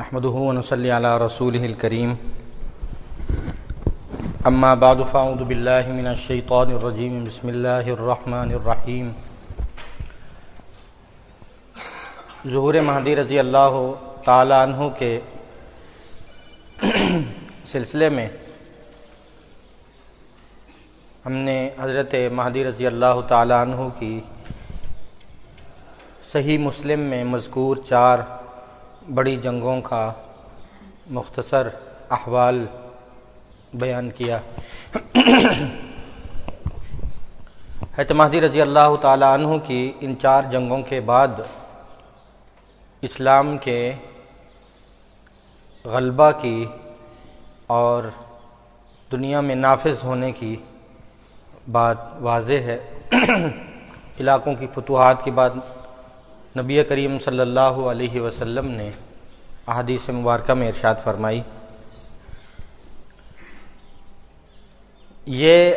نحمده ونصلي على رسوله الكريم. اما بعد فاعوذ بالله من الشيطان الرجيم. بسم الله الرحمن الرحيم. ظہور مہدی رضی اللہ تعالی عنہ کے سلسلے میں ہم نے حضرت مہدی رضی اللہ تعالی عنہ کی صحیح مسلم میں مذکور چار بڑی جنگوں کا مختصر احوال بیان کیا۔ حضرت مہدی رضی اللہ تعالی عنہ کی ان چار جنگوں کے بعد اسلام کے غلبہ کی اور دنیا میں نافذ ہونے کی بات واضح ہے۔ علاقوں کی فتوحات کی بات نبی کریم صلی اللہ علیہ وسلم نے احادیث مبارکہ میں ارشاد فرمائی۔ یہ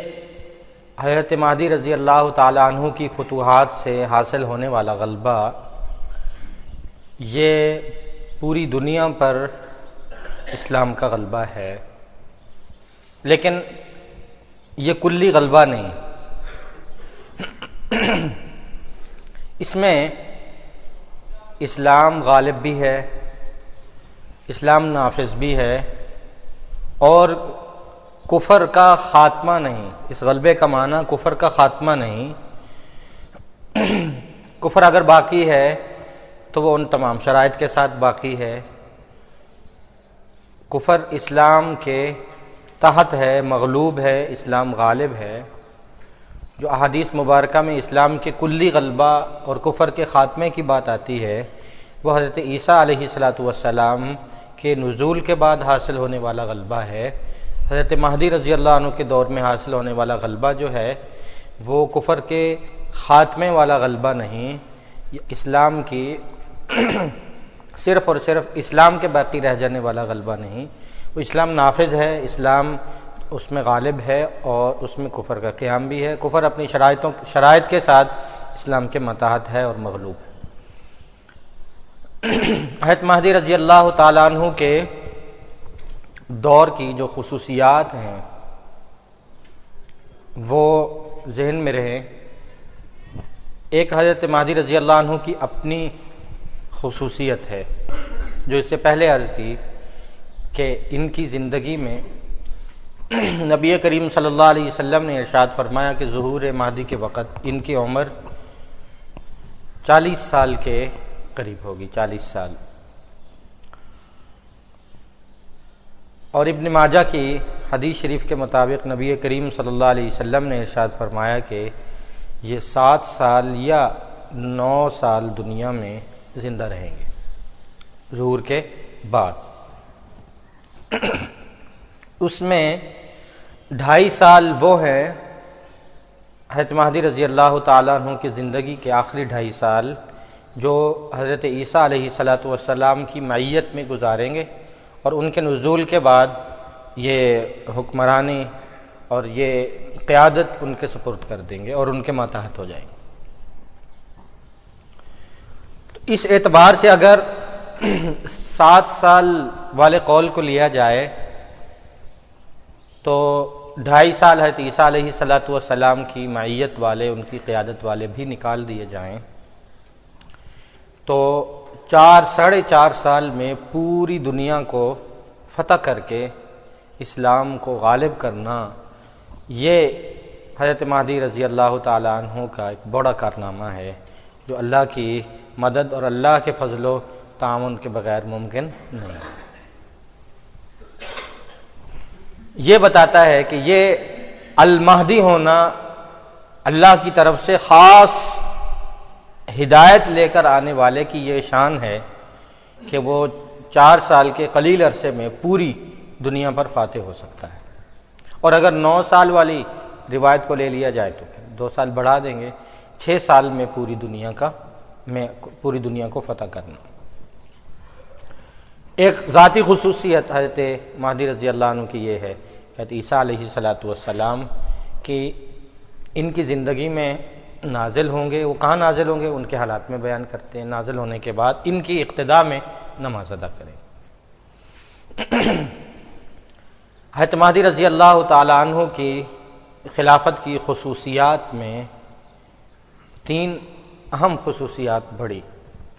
حضرت مہدی رضی اللہ تعالیٰ عنہ کی فتوحات سے حاصل ہونے والا غلبہ، یہ پوری دنیا پر اسلام کا غلبہ ہے۔ لیکن یہ کلی غلبہ نہیں۔ اس میں اسلام غالب بھی ہے، اسلام نافذ بھی ہے اور کفر کا خاتمہ نہیں۔ اس غلبے کا معنی کفر کا خاتمہ نہیں۔ کفر اگر باقی ہے تو وہ ان تمام شرائط کے ساتھ باقی ہے۔ کفر اسلام کے تحت ہے، مغلوب ہے، اسلام غالب ہے۔ جو احادیث مبارکہ میں اسلام کے کلی غلبہ اور کفر کے خاتمے کی بات آتی ہے، وہ حضرت عیسیٰ علیہ صلاۃ والسلام کے نزول کے بعد حاصل ہونے والا غلبہ ہے۔ حضرت مہدی رضی اللہ عنہ کے دور میں حاصل ہونے والا غلبہ جو ہے، وہ کفر کے خاتمے والا غلبہ نہیں، اسلام کی صرف اور صرف اسلام کے باقی رہ جانے والا غلبہ نہیں۔ وہ اسلام نافذ ہے، اسلام اس میں غالب ہے اور اس میں کفر کا قیام بھی ہے۔ کفر اپنی شرائطوں شرائط کے ساتھ اسلام کے متحد ہے اور مغلوب ہے۔ حت مہدی رضی اللہ تعالیٰ عنہ کے دور کی جو خصوصیات ہیں، وہ ذہن میں رہیں۔ ایک حضرت مہدی رضی اللہ عنہ کی اپنی خصوصیت ہے، جو اس سے پہلے عرض کی کہ ان کی زندگی میں نبی کریم صلی اللہ علیہ وسلم نے ارشاد فرمایا کہ ظہور مہدی کے وقت ان کی عمر چالیس سال کے قریب ہوگی، چالیس سال۔ اور ابن ماجہ کی حدیث شریف کے مطابق نبی کریم صلی اللہ علیہ وسلم نے ارشاد فرمایا کہ یہ سات سال یا نو سال دنیا میں زندہ رہیں گے، ظہور کے بعد۔ اس میں ڈھائی سال وہ ہے حضرت مہدی رضی اللہ تعالیٰ عنہ کی زندگی کے آخری ڈھائی سال، جو حضرت عیسیٰ علیہ صلاۃ والسلام کی معیت میں گزاریں گے اور ان کے نزول کے بعد یہ حکمرانی اور یہ قیادت ان کے سپرد کر دیں گے اور ان کے ماتحت ہو جائیں گے۔ تو اس اعتبار سے اگر سات سال والے قول کو لیا جائے تو ڈھائی سال حضرت عیسیٰ علیہ صلاۃ والسلام کی معیت والے، ان کی قیادت والے بھی نکال دیے جائیں۔ تو چار، ساڑھے چار سال میں پوری دنیا کو فتح کر کے اسلام کو غالب کرنا، یہ حضرت مہدی رضی اللہ تعالیٰ عنہ کا ایک بڑا کارنامہ ہے جو اللہ کی مدد اور اللہ کے فضل و تعاون کے بغیر ممکن نہیں۔ یہ بتاتا ہے کہ یہ المہدی ہونا اللہ کی طرف سے خاص ہدایت لے کر آنے والے کی یہ شان ہے کہ وہ چار سال کے قلیل عرصے میں پوری دنیا پر فاتح ہو سکتا ہے۔ اور اگر نو سال والی روایت کو لے لیا جائے تو پھر دو سال بڑھا دیں گے، چھ سال میں پوری دنیا کا، میں پوری دنیا کو فتح کرنا۔ ایک ذاتی خصوصیت حضرت مہدی رضی اللہ عنہ کی یہ ہے کہ عیسیٰ علیہ صلاۃ والسلام کہ ان کی زندگی میں نازل ہوں گے، وہ کہاں نازل ہوں گے؟ ان کے حالات میں بیان کرتے ہیں۔ نازل ہونے کے بعد ان کی اقتدا میں نماز ادا کریں۔ حتمادی رضی اللہ تعالیٰ عنہ کی خلافت کی خصوصیات میں تین اہم خصوصیات بڑھی۔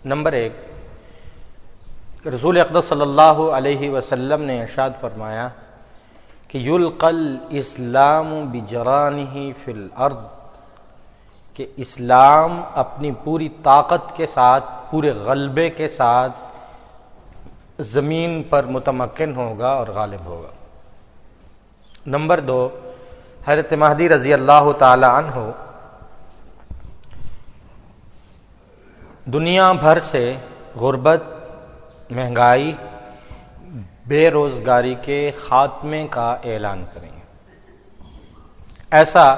نمبر ایک رسول اقدس صلی اللہ علیہ وسلم نے ارشاد فرمایا کہ یلقل اسلام بجران ہی فی الارض، کہ اسلام اپنی پوری طاقت کے ساتھ، پورے غلبے کے ساتھ زمین پر متمکن ہوگا اور غالب ہوگا۔ نمبر دو، حضرت مہدی رضی اللہ تعالی عنہ دنیا بھر سے غربت مہنگائی، بے روزگاری کے خاتمے کا اعلان کریں۔ ایسا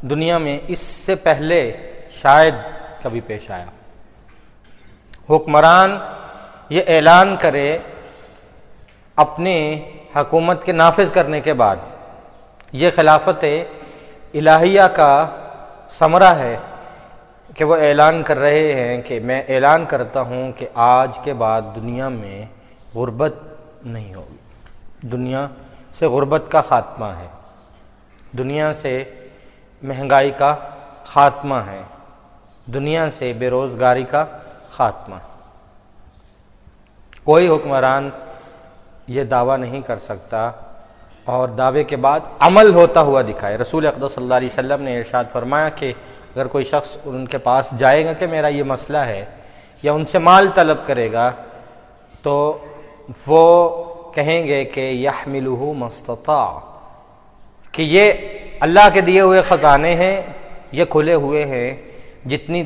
دنیا میں اس سے پہلے شاید کبھی پیش آیا۔ حکمران یہ اعلان کرے اپنی حکومت کے نافذ کرنے کے بعد، یہ خلافت الہیہ کا ثمرہ ہے۔ کہ وہ اعلان کر رہے ہیں کہ میں اعلان کرتا ہوں کہ آج کے بعد دنیا میں غربت نہیں ہوگی۔ دنیا سے غربت کا خاتمہ ہے۔ دنیا سے مہنگائی کا خاتمہ ہے۔ دنیا سے بے روزگاری کا خاتمہ کوئی حکمران یہ دعویٰ نہیں کر سکتا اور دعوے کے بعد عمل ہوتا ہوا دکھائے۔ رسول اقدس صلی اللہ علیہ وسلم نے ارشاد فرمایا کہ اگر کوئی شخص ان کے پاس جائے گا کہ میرا یہ مسئلہ ہے یا ان سے مال طلب کرے گا، تو وہ کہیں گے کہ یہ ملو مستطاع کہ یہ اللہ کے دیے ہوئے خزانے ہیں، یہ کھلے ہوئے ہیں، جتنی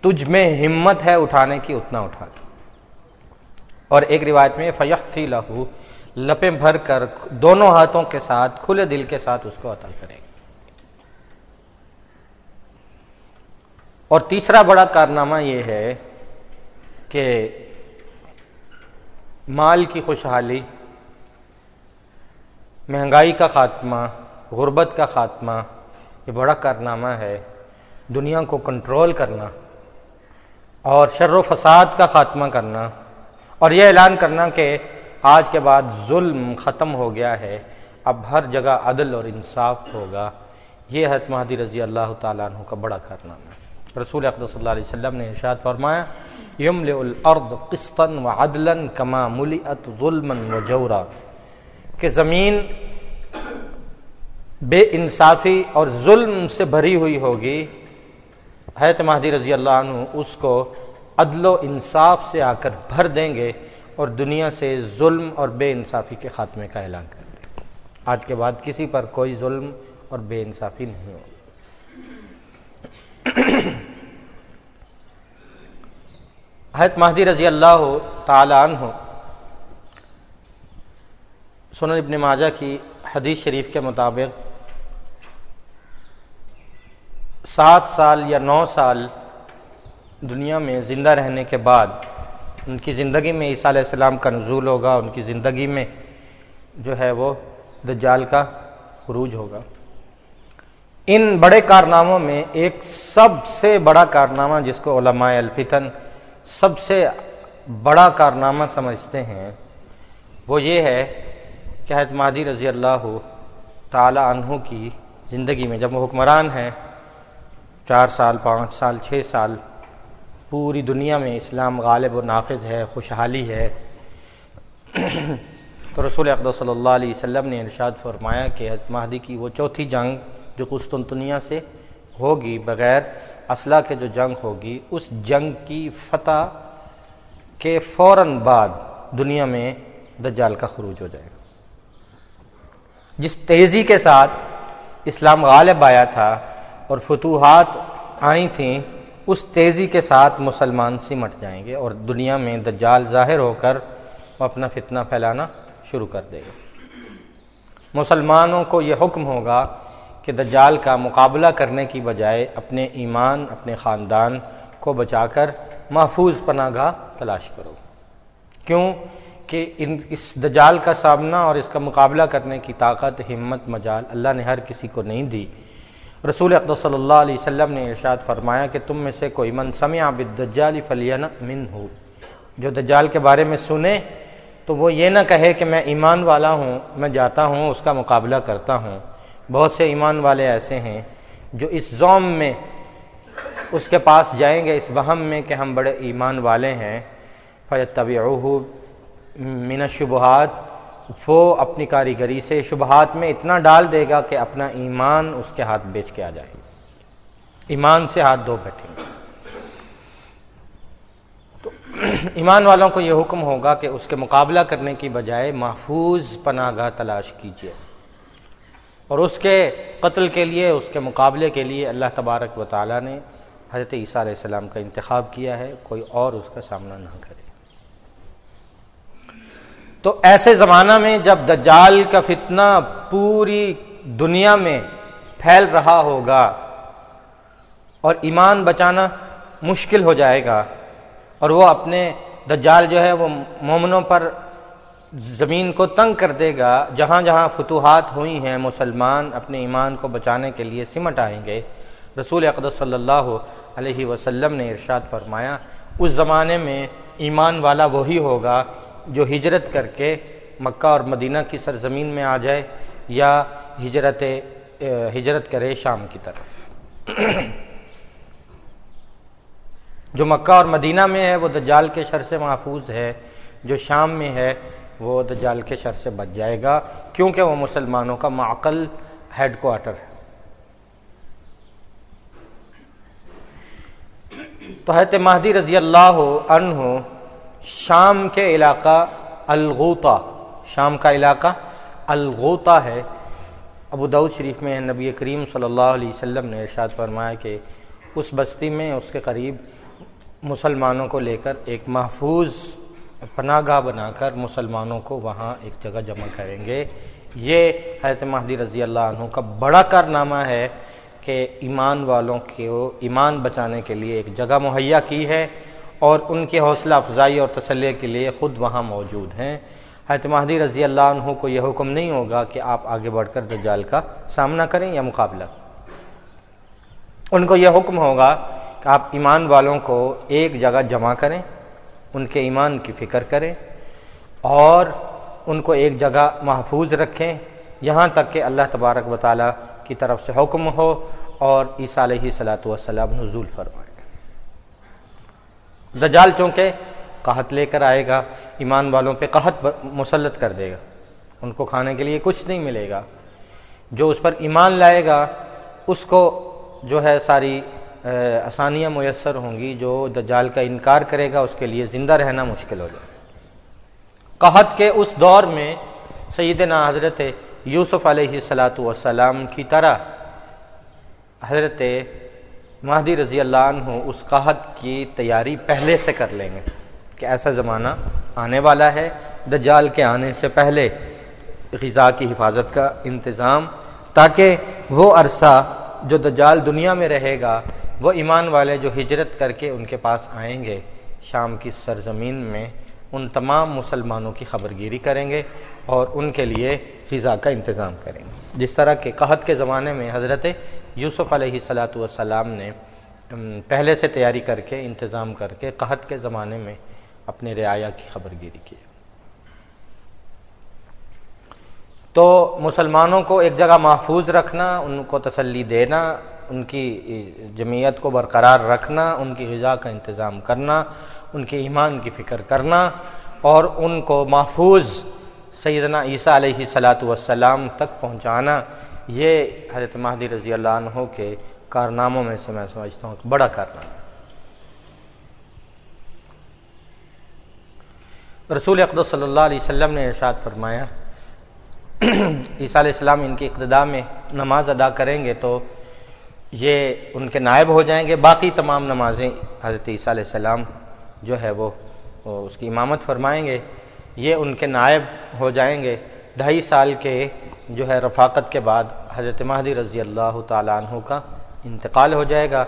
تجھ میں ہمت ہے اٹھانے کی، اتنا اٹھا اور ایک روایت میں فیق سی لہو، لپیں بھر کر دونوں ہاتھوں کے ساتھ، کھلے دل کے ساتھ اس کو عطا کرے گا۔ اور تیسرا بڑا کارنامہ یہ ہے کہ مال کی خوشحالی، مہنگائی کا خاتمہ، غربت کا خاتمہ، یہ بڑا کارنامہ ہے، دنیا کو کنٹرول کرنا اور شر و فساد کا خاتمہ کرنا اور یہ اعلان کرنا کہ آج کے بعد ظلم ختم ہو گیا ہے، اب ہر جگہ عدل اور انصاف ہوگا۔ یہ حت مہدی رضی اللہ تعالیٰ عنہ کا بڑا کارنامہ۔ ہے رسول اقدس صلی اللہ علیہ وسلم نے ارشاد فرمایا یمل الارض قسطا و عدلا کما ملئت ظلما و جورا کہ زمین بے انصافی اور ظلم سے بھری ہوئی ہوگی۔ حیرت مہدی رضی اللہ عنہ اس کو عدل و انصاف سے آ کر بھر دیں گے اور دنیا سے ظلم اور بے انصافی کے خاتمے کا اعلان کر دیں آج کے بعد کسی پر کوئی ظلم اور بے انصافی نہیں ہوگی حضرت مہدی رضی اللہ تعالی عنہ سنن ابن ماجہ کی حدیث شریف کے مطابق سات سال یا نو سال دنیا میں زندہ رہنے کے بعد ان کی زندگی میں عیسیٰ علیہ السلام کا نزول ہوگا، ان کی زندگی میں جو ہے وہ دجال کا عروج ہوگا۔ ان بڑے کارناموں میں ایک سب سے بڑا کارنامہ جس کو علماء الفتن سب سے بڑا کارنامہ سمجھتے ہیں، وہ یہ ہے کہ حضرت مادی رضی اللہ تعالی عنہ کی زندگی میں جب وہ حکمران ہیں، چار سال، پانچ سال، چھ سال، پوری دنیا میں اسلام غالب و نافذ ہے، خوشحالی ہے، تو رسول اقدس صلی اللہ علیہ وسلم نے ارشاد فرمایا کہ حضرت مہدی کی وہ چوتھی جنگ جو قسطنطنیہ سے ہوگی، بغیر اسلحہ کے جو جنگ ہوگی، اس جنگ کی فتح کے فوراً بعد دنیا میں دجال کا خروج ہو جائے گا۔ جس تیزی کے ساتھ اسلام غالب آیا تھا اور فتوحات آئی تھیں، اس تیزی کے ساتھ مسلمان سمٹ جائیں گے اور دنیا میں دجال ظاہر ہو کر وہ اپنا فتنہ پھیلانا شروع کر دے گا مسلمانوں کو یہ حکم ہوگا کہ دجال کا مقابلہ کرنے کی بجائے اپنے ایمان، اپنے خاندان کو بچا کر محفوظ پناہ گاہ تلاش کرو۔ کیوں کہ ان، اس دجال کا سامنا اور اس کا مقابلہ کرنے کی طاقت، ہمت، مجال اللہ نے ہر کسی کو نہیں دی۔ رسول اقدس صلی اللہ علیہ وسلم نے ارشاد فرمایا کہ تم میں سے کوئی من سمع بالدجال فلین من ہو جو دجال کے بارے میں سنے تو وہ یہ نہ کہے کہ میں ایمان والا ہوں، میں جاتا ہوں، اس کا مقابلہ کرتا ہوں۔ بہت سے ایمان والے ایسے ہیں جو اس زوم میں اس کے پاس جائیں گے، اس وہم میں کہ ہم بڑے ایمان والے ہیں۔ فیت طبی من شبہات وہ اپنی کاریگری سے شبہات میں اتنا ڈال دے گا کہ اپنا ایمان اس کے ہاتھ بیچ کے آ جائے ایمان سے ہاتھ دھو بیٹھیں گے تو ایمان والوں کو یہ حکم ہوگا کہ اس کے مقابلہ کرنے کی بجائے محفوظ پناہ گاہ تلاش کیجیے۔ اور اس کے قتل کے لیے، اس کے مقابلے کے لیے اللہ تبارک و تعالیٰ نے حضرت عیسیٰ علیہ السلام کا انتخاب کیا ہے، کوئی اور اس کا سامنا نہ کرے۔ تو ایسے زمانہ میں جب دجال کا فتنہ پوری دنیا میں پھیل رہا ہوگا اور ایمان بچانا مشکل ہو جائے گا اور وہ اپنے دجال جو ہے وہ مومنوں پر زمین کو تنگ کر دے گا، جہاں جہاں فتوحات ہوئی ہیں، مسلمان اپنے ایمان کو بچانے کے لیے سمٹ آئیں گے۔ رسول اقدس صلی اللہ علیہ وسلم نے ارشاد فرمایا، اس زمانے میں ایمان والا وہی ہوگا جو ہجرت کر کے مکہ اور مدینہ کی سرزمین میں آ جائے یا ہجرت ہجرت کرے شام کی طرف۔ جو مکہ اور مدینہ میں ہے، وہ دجال کے شر سے محفوظ ہے، جو شام میں ہے وہ دجال کے شر سے بچ جائے گا، کیونکہ وہ مسلمانوں کا معقل ہیڈ کوارٹر ہے۔ تو حضرت مہدی رضی اللہ عنہ شام کے علاقہ الغوطہ، شام کا علاقہ الغوطہ ہے۔ ابو دعود شریف میں نبی کریم صلی اللہ علیہ وسلم نے ارشاد فرمایا کہ اس بستی میں اس کے قریب مسلمانوں کو لے کر ایک محفوظ پناہ گاہ بنا کر مسلمانوں کو وہاں ایک جگہ جمع کریں گے۔ یہ حضرت مہدی رضی اللہ عنہ کا بڑا کارنامہ ہے کہ ایمان والوں کو ایمان بچانے کے لیے ایک جگہ مہیا کی ہے اور ان کی حوصلہ افزائی اور تسلی کے لیے خود وہاں موجود ہیں۔ حضرت مہدی رضی اللہ عنہ کو یہ حکم نہیں ہوگا کہ آپ آگے بڑھ کر دجال کا سامنا کریں یا مقابلہ۔ ان کو یہ حکم ہوگا کہ آپ ایمان والوں کو ایک جگہ جمع کریں۔ ان کے ایمان کی فکر کریں اور ان کو ایک جگہ محفوظ رکھیں یہاں تک کہ اللہ تبارک و تعالیٰ کی طرف سے حکم ہو اور عیسیٰ علیہ صلاۃ والسلام نزول فرمائے۔ دجال چونکہ قحط لے کر آئے گا، ایمان والوں پہ قحط مسلط کر دے گا۔ ان کو کھانے کے لیے کچھ نہیں ملے گا۔ جو اس پر ایمان لائے گا، اس کو جو ہے ساری آسانیاں میسر ہوں گی، جو دجال کا انکار کرے گا، اس کے لیے زندہ رہنا مشکل ہو جائے قحط کے اس دور میں سیدنا حضرت یوسف علیہ السلاۃ والسلام کی طرح حضرت مہدی رضی اللہ عنہ اس قحط کی تیاری پہلے سے کر لیں گے کہ ایسا زمانہ آنے والا ہے۔ دجال کے آنے سے پہلے غذا کی حفاظت کا انتظام، تاکہ وہ عرصہ جو دجال دنیا میں رہے گا وہ ایمان والے جو ہجرت کر کے ان کے پاس آئیں گے، شام کی سرزمین میں ان تمام مسلمانوں کی خبر گیری کریں گے اور ان کے لیے فضا کا انتظام کریں گے۔ جس طرح کے قحط کے زمانے میں حضرت یوسف علیہ صلاۃ والسلام نے پہلے سے تیاری کر کے، انتظام کر کے قحط کے زمانے میں اپنے رعایا کی خبر گیری کی۔ تو مسلمانوں کو ایک جگہ محفوظ رکھنا، ان کو تسلی دینا ان کی جمعیت کو برقرار رکھنا، ان کی غذا کا انتظام کرنا، ان کے ایمان کی فکر کرنا اور ان کو محفوظ سیدنا عیسیٰ علیہ صلاۃ والسلام تک پہنچانا۔ یہ حضرت مہدی رضی اللہ عنہ کے کارناموں میں سے میں سمجھتا ہوں بڑا کارنامہ رسول اقدس صلی اللہ علیہ وسلم نے ارشاد فرمایا، عیسیٰ علیہ السلام ان کی اقتدا میں نماز ادا کریں گے تو یہ ان کے نائب ہو جائیں گے۔ باقی تمام نمازیں حضرت عیسیٰ علیہ السلام جو ہے وہ اس کی امامت فرمائیں گے۔ یہ ان کے نائب ہو جائیں گے۔ ڈھائی سال کے جو ہے رفاقت کے بعد حضرت مہدی رضی اللہ تعالیٰ عنہ کا انتقال ہو جائے گا۔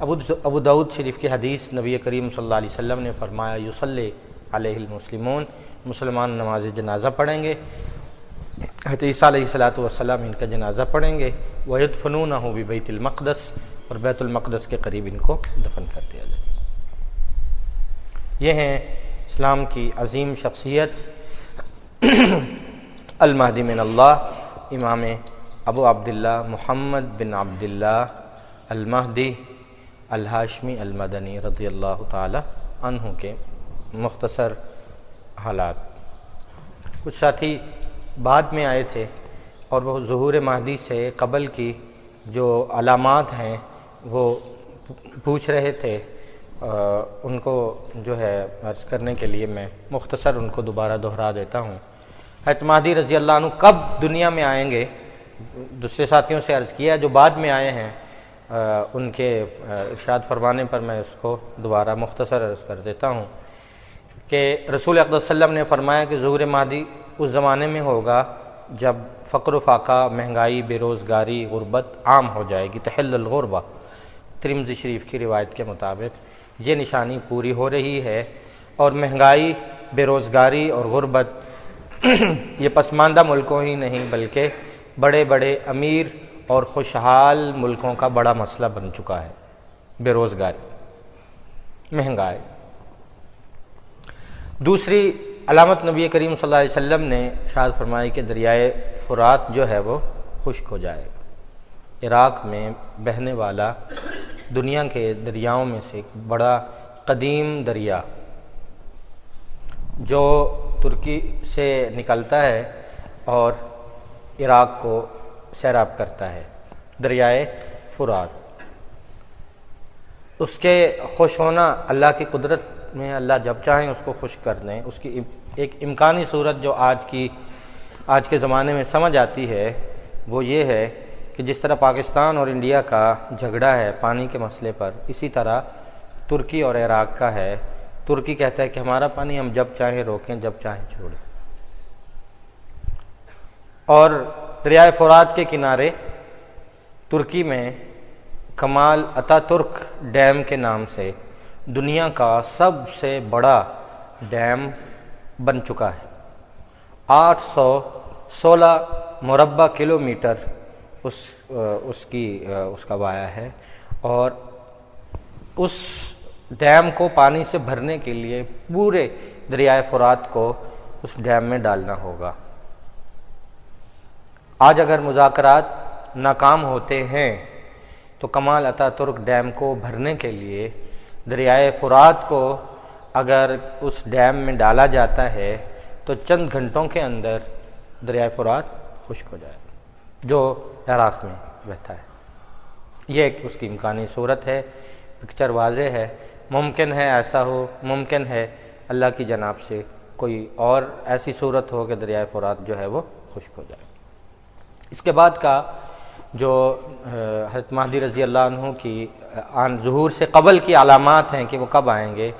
ابو ابو دعود شریف کی حدیث نبی کریم صلی اللہ علیہ وسلم نے فرمایا یوسلی علیہ المسلمون، مسلمان نماز جنازہ پڑھیں گے۔ حضرت عیسیٰ علیہ السلاۃ والسلام ان کا جنازہ پڑھیں گے۔ وحد فنون ہو بھی بیت المقدس اور بیت المقدس کے قریب ان کو دفن کر دیا جائے۔ یہ ہیں اسلام کی عظیم شخصیت۔ المہدی من اللہ، امام ابو عبداللہ محمد بن عبداللہ المہدی الحاشمی المدنی رضی اللہ تعالی عنہ کے مختصر حالات۔ کچھ ساتھی بعد میں آئے تھے۔ اور وہ ظہور مہدی سے قبل کی جو علامات ہیں، وہ پوچھ رہے تھے ان کو جو ہے عرض کرنے کے لیے میں مختصر ان کو دوبارہ دہرا دیتا ہوں۔ حضرت مہدی رضی اللہ عنہ کب دنیا میں آئیں گے؟ دوسرے ساتھیوں سے عرض کیا، جو بعد میں آئے ہیں ان کے ارشاد فرمانے پر میں اس کو دوبارہ مختصر عرض کر دیتا ہوں کہ رسول اقدس وسلم نے فرمایا کہ ظہور مہدی اس زمانے میں ہوگا جب فقر و فاقہ، مہنگائی، بے روزگاری، غربت عام ہو جائے گی۔ تحل الغربہ۔ ترمز شریف کی روایت کے مطابق یہ نشانی پوری ہو رہی ہے اور مہنگائی، بے روزگاری اور غربت یہ پسماندہ ملکوں ہی نہیں بلکہ بڑے بڑے امیر اور خوشحال ملکوں کا بڑا مسئلہ بن چکا ہے۔ بے روزگاری، مہنگائی۔ دوسری علامت نبی کریم صلی اللہ علیہ وسلم نے شاد فرمائی کہ دریائے فرات جو ہے وہ خشک ہو جائے گا۔ عراق میں بہنے والا دنیا کے دریاؤں میں سے ایک بڑا قدیم دریا جو ترکی سے نکلتا ہے اور عراق کو سیراب کرتا ہے، دریائے فرات۔ اس کے خوش ہونا اللہ کی قدرت میں اللہ جب چاہیں اس کو خوش کر دیں۔ اس کی ایک امکانی صورت جو آج کی آج کے زمانے میں سمجھ آتی ہے، وہ یہ ہے کہ جس طرح پاکستان اور انڈیا کا جھگڑا ہے پانی کے مسئلے پر، اسی طرح ترکی اور عراق کا ہے۔ ترکی کہتا ہے کہ ہمارا پانی ہم جب چاہیں روکیں، جب چاہیں چھوڑیں۔ اور دریائے فرات کے کنارے ترکی میں کمال اتا ترک ڈیم کے نام سے دنیا کا سب سے بڑا ڈیم بن چکا ہے۔ آٹھ سو سولہ مربع کلو میٹر اس اس کی اس کا وایا ہے۔ اور اس ڈیم کو پانی سے بھرنے کے لیے پورے دریائے فرات کو اس ڈیم میں ڈالنا ہوگا۔ آج اگر مذاکرات ناکام ہوتے ہیں، تو کمال اتا ترک ڈیم کو بھرنے کے لیے دریائے فرات کو اگر اس ڈیم میں ڈالا جاتا ہے تو چند گھنٹوں کے اندر دریائے فرات خشک ہو جائے، جو عراق میں بہتا ہے۔ یہ ایک اس کی امکانی صورت ہے، پکچر واضح ہے، ممکن ہے ایسا ہو، ممکن ہے اللہ کی جناب سے کوئی اور ایسی صورت ہو کہ دریائے فرات جو ہے وہ خشک ہو جائے۔ اس کے بعد کا جو حضرت مہدی رضی اللہ عنہ کی، آن ظہور سے قبل کی علامات ہیں کہ وہ کب آئیں گے،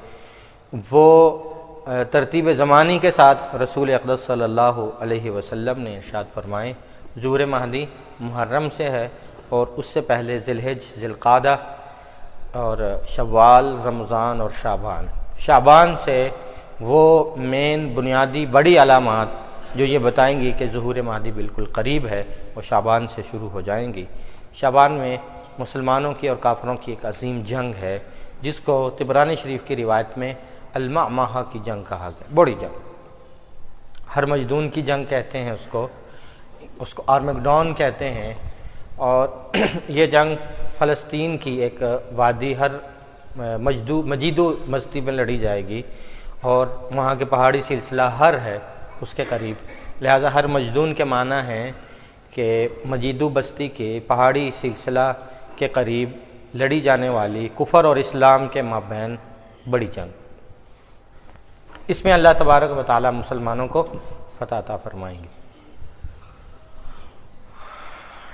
وہ ترتیب زمانی کے ساتھ رسول اقدس صلی اللہ علیہ وسلم نے ارشاد فرمائے ظہور مہدی محرم سے ہے اور اس سے پہلے ذلحج ذلقادہ اور شوال، رمضان اور شابان شابان سے وہ مین بنیادی بڑی علامات جو یہ بتائیں گی کہ ظہور مہدی بالکل قریب ہے وہ شابان سے شروع ہو جائیں گی۔ شابان میں مسلمانوں کی اور کافروں کی ایک عظیم جنگ ہے، جس کو تبرانی شریف کی روایت میں الما ماہ کی جنگ کہا گیا، بڑی جنگ۔ ہر مجدون کی جنگ کہتے ہیں اس کو اس کو آرمکڈون کہتے ہیں۔ اور یہ جنگ فلسطین کی ایک وادی، ہر مجدو، مجیدو مستی میں لڑی جائے گی۔ اور وہاں کے پہاڑی سلسلہ ہر ہے، اس کے قریب۔ لہذا ہر مجدون کے معنی ہے کہ مجیدو بستی کے پہاڑی سلسلہ کے قریب لڑی جانے والی کفر اور اسلام کے مابین بڑی جنگ۔ اس میں اللہ تبارک و تعالی مسلمانوں کو فتح عطا فرمائیں گے۔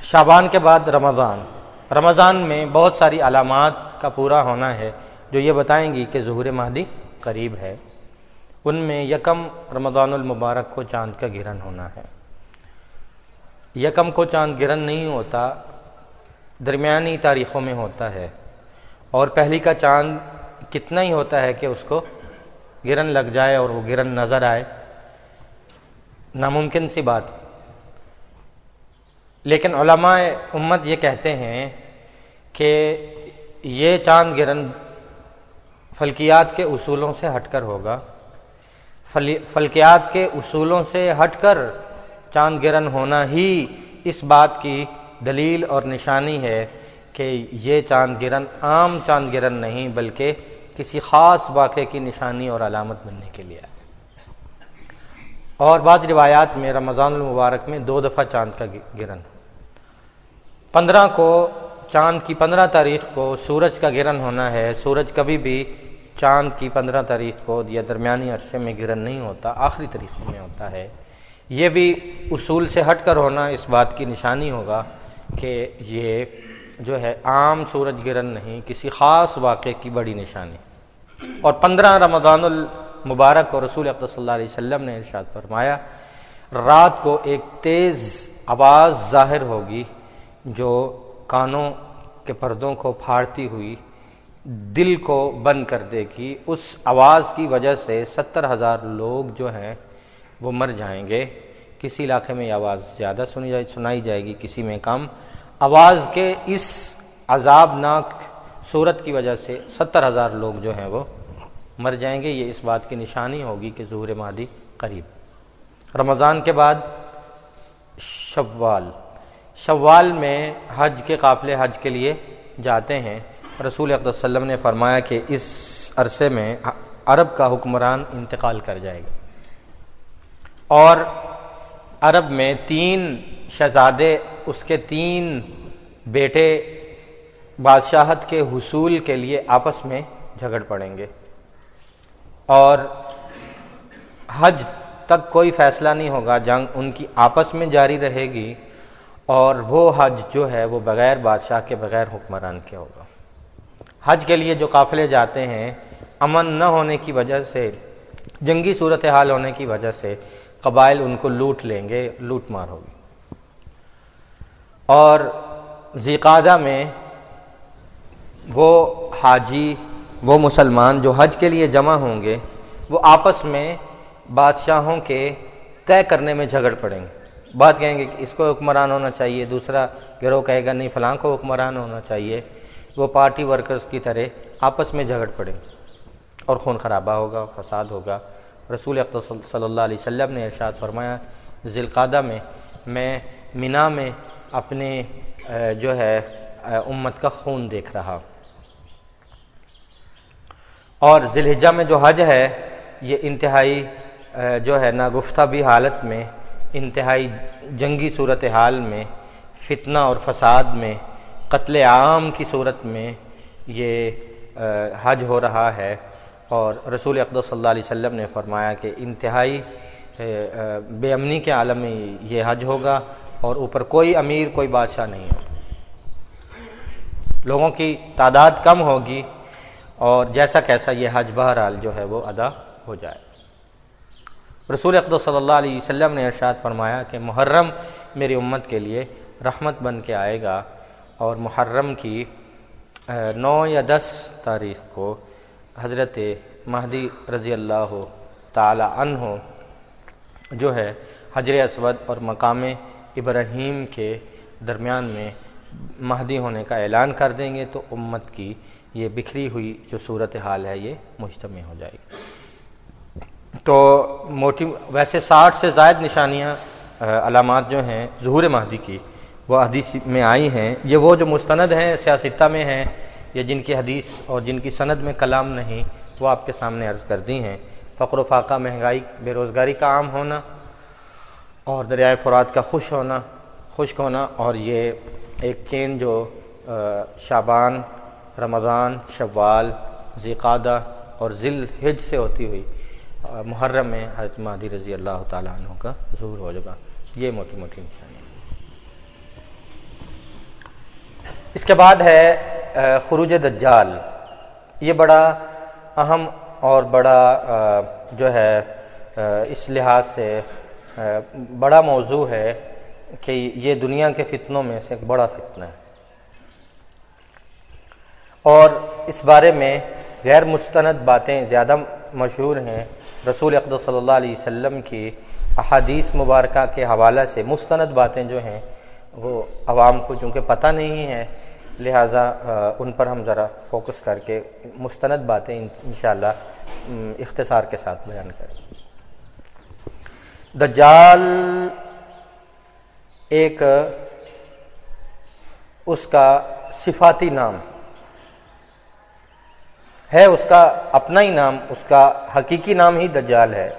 شابان کے بعد رمضان۔ رمضان میں بہت ساری علامات کا پورا ہونا ہے جو یہ بتائیں گی کہ ظہور مہدی قریب ہے۔ ان میں یکم رمضان المبارک کو چاند کا گرہن ہونا ہے۔ یکم کو چاند گرہن نہیں ہوتا، درمیانی تاریخوں میں ہوتا ہے اور پہلی کا چاند کتنا ہی ہوتا ہے کہ اس کو گرن لگ جائے اور وہ گرن نظر آئے۔ ناممکن سی بات۔ لیکن علماء امت یہ کہتے ہیں کہ یہ چاند گرن فلکیات کے اصولوں سے ہٹ کر ہوگا۔ فلکیات کے اصولوں سے ہٹ کر چاند گرن ہونا ہی اس بات کی دلیل اور نشانی ہے کہ یہ چاند گرن عام چاند گرن نہیں، بلکہ کسی خاص واقعے کی نشانی اور علامت بننے کے لیے اور بعض روایات میں رمضان المبارک میں دو دفعہ چاند کا گرن پندرہ کو چاند کی پندرہ تاریخ کو سورج کا گرن ہونا ہے۔ سورج کبھی بھی چاند کی پندرہ تاریخ کو یا درمیانی عرصے میں گرن نہیں ہوتا، آخری طریقے میں ہوتا ہے۔ یہ بھی اصول سے ہٹ کر ہونا اس بات کی نشانی ہوگا کہ یہ جو ہے عام سورج گرن نہیں، کسی خاص واقعے کی بڑی نشانی۔ اور پندرہ رمضان المبارک اور رسول صلی اللہ علیہ وسلم نے ارشاد فرمایا، رات کو ایک تیز آواز ظاہر ہوگی جو کانوں کے پردوں کو پھاڑتی ہوئی دل کو بند کر دے گی۔ اس آواز کی وجہ سے ستر ہزار لوگ جو ہیں وہ مر جائیں گے۔ کسی علاقے میں یہ آواز زیادہ سنی جائے سنائی جائے گی، کسی میں کم۔ آواز کے اس عذاب ناک صورت کی وجہ سے ستر ہزار لوگ جو ہیں وہ مر جائیں گے، یہ اس بات کی نشانی ہوگی کہ ظہور مادی قریب۔ رمضان کے بعد شوال۔ شوال میں حج کے قافلے حج کے لیے جاتے ہیں۔ رسول اقدس وسلم نے فرمایا کہ اس عرصے میں عرب کا حکمران انتقال کر جائے گا۔ اور عرب میں تین شہزادے، اس کے تین بیٹے بادشاہت کے حصول کے لیے آپس میں جھگڑ پڑیں گے۔ اور حج تک کوئی فیصلہ نہیں ہوگا، جنگ ان کی آپس میں جاری رہے گی اور وہ حج جو ہے وہ بغیر بادشاہ کے بغیر حکمران کے ہوگا۔ حج کے لیے جو قافلے جاتے ہیں، امن نہ ہونے کی وجہ سے، جنگی صورتحال ہونے کی وجہ سے قبائل ان کو لوٹ لیں گے، لوٹ مار ہوگی۔ اور زیقادہ میں وہ حاجی، وہ مسلمان جو حج کے لیے جمع ہوں گے، وہ آپس میں بادشاہوں کے طے کرنے میں جھگڑ پڑیں گے۔ بات کہیں گے کہ اس کو حکمران ہونا چاہیے، دوسرا گروہ کہے گا نہیں، فلاں کو حکمران ہونا چاہیے۔ وہ پارٹی ورکرز کی طرح آپس میں جھگڑ پڑے اور خون خرابہ ہوگا، فساد ہوگا۔ رسول اقتص صلی اللہ علیہ وسلم نے ارشاد فرمایا ذیلقادہ میں میں مینا میں اپنے، جو ہے، امت کا خون دیکھ رہا اور ذیلحجہ میں جو حج ہے، یہ انتہائی جو ہے ناگفتہ بھی حالت میں، انتہائی جنگی صورتحال میں، فتنہ اور فساد میں، قتل عام کی صورت میں یہ حج ہو رہا ہے۔ اور رسول اقدس صلی اللہ علیہ وسلم نے فرمایا کہ انتہائی بے امنی کے عالم میں یہ حج ہوگا اور اوپر کوئی امیر، کوئی بادشاہ نہیں ہوگا۔ لوگوں کی تعداد کم ہوگی اور جیسا کیسا یہ حج بہرحال جو ہے وہ ادا ہو جائے۔ رسول اقدس صلی اللہ علیہ وسلم نے ارشاد فرمایا کہ محرم میری امت کے لیے رحمت بن کے آئے گا اور محرم کی نو یا دس تاریخ کو حضرت مہدی رضی اللہ تعالی عنہ جو ہے حجر اسود اور مقام ابراہیم کے درمیان میں مہدی ہونے کا اعلان کر دیں گے تو امت کی یہ بکھری ہوئی جو صورت حال ہے، یہ مجتمع ہو جائے گی۔ تو موٹی، ویسے ساٹھ سے زائد نشانیاں علامات جو ہیں، ظہور مہدی کی، وہ حدیث میں آئی ہیں۔ یہ وہ جو مستند ہیں، سیاستہ میں ہیں، یا جن کی حدیث اور جن کی سند میں کلام نہیں، وہ آپ کے سامنے عرض کر دی ہیں۔ فقر و فاقہ، مہنگائی، بے روزگاری کا عام ہونا اور دریائے فرات کا خوش ہونا، خشک ہونا اور یہ ایک چین جو شابان رمضان، شوال ذیقادہ اور ذیل حج سے ہوتی ہوئی محرم میں حضرت مادی رضی اللہ تعالیٰ عنہ کا ظہور ہو جگہ یہ موٹی موٹی نشانی اس کے بعد ہے خروج دجال۔ یہ بڑا اہم اور بڑا جو ہے اس لحاظ سے بڑا موضوع ہے کہ یہ دنیا کے فتنوں میں سے ایک بڑا فتنہ ہے۔ اور اس بارے میں غیر مستند باتیں زیادہ مشہور ہیں۔ رسول اقدس صلی اللہ علیہ وسلم کی احادیث مبارکہ کے حوالہ سے مستند باتیں جو ہیں، وہ عوام کو چونکہ پتہ نہیں ہے لہٰذا ان پر ہم ذرا فوکس کر کے مستند باتیں انشاءاللہ اختصار کے ساتھ بیان کریں۔ دجال ایک، اس کا صفاتی نام۔ ہے اس کا اپنا ہی نام، اس کا حقیقی نام ہی دجال ہے۔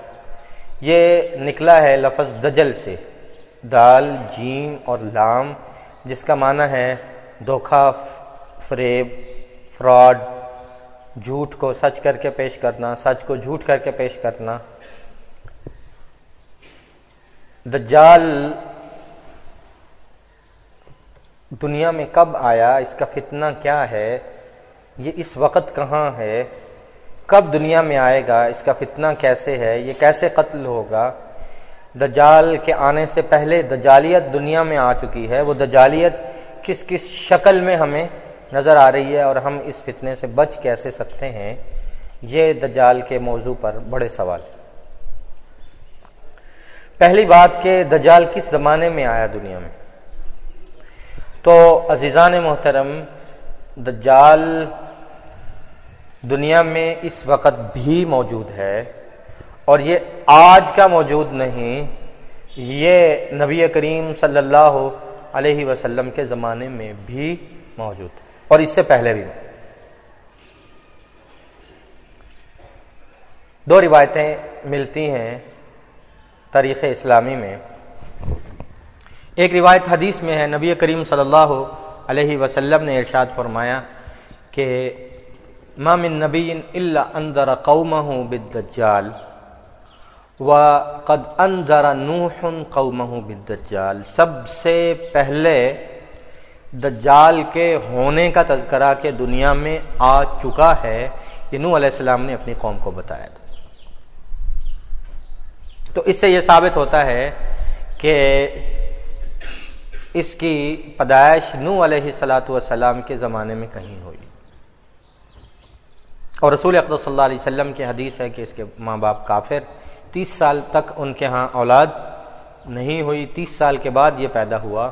یہ نکلا ہے لفظ دجل سے۔ دال، جیم اور لام، جس کا معنی ہے دھوکھا فریب، فراڈ، جھوٹ کو سچ کر کے پیش کرنا، سچ کو جھوٹ کر کے پیش کرنا۔ دجال دنیا میں کب آیا، اس کا فتنہ کیا ہے؟ یہ اس وقت کہاں ہے؟ کب دنیا میں آئے گا؟ اس کا فتنہ کیسے ہے؟ یہ کیسے قتل ہوگا؟ دجال کے آنے سے پہلے دجالیت دنیا میں آ چکی ہے۔ وہ دجالیت کس کس شکل میں ہمیں نظر آ رہی ہے اور ہم اس فتنے سے بچ کیسے سکتے ہیں؟ یہ دجال کے موضوع پر بڑے سوال ہیں۔ پہلی بات کہ دجال کس زمانے میں آیا دنیا میں؟ تو عزیزان محترم، دجال دنیا میں اس وقت بھی موجود ہے اور یہ آج کا موجود نہیں، یہ نبی کریم صلی اللہ علیہ وسلم کے زمانے میں بھی موجود، اور اس سے پہلے بھی۔ دو روایتیں ملتی ہیں تاریخ اسلامی میں۔ ایک روایت حدیث میں ہے، نبی کریم صلی اللہ علیہ وسلم نے ارشاد فرمایا کہ من نبی اللہ اندر قومہ بالدجال. و قد انذر نوح قومہ بالدجال. سب سے پہلے دجال کے ہونے کا تذکرہ کہ دنیا میں آ چکا ہے یہ نوح علیہ السلام نے اپنی قوم کو بتایا تھا۔ تو اس سے یہ ثابت ہوتا ہے کہ اس کی پیدائش نو علیہ سلاۃ والسلام کے زمانے میں کہیں ہوئی۔ اور رسول اقدام صلی اللہ علیہ وسلم کی حدیث ہے کہ اس کے ماں باپ کافر تیس سال تک ان کے ہاں اولاد نہیں ہوئی، تیس سال کے بعد یہ پیدا ہوا۔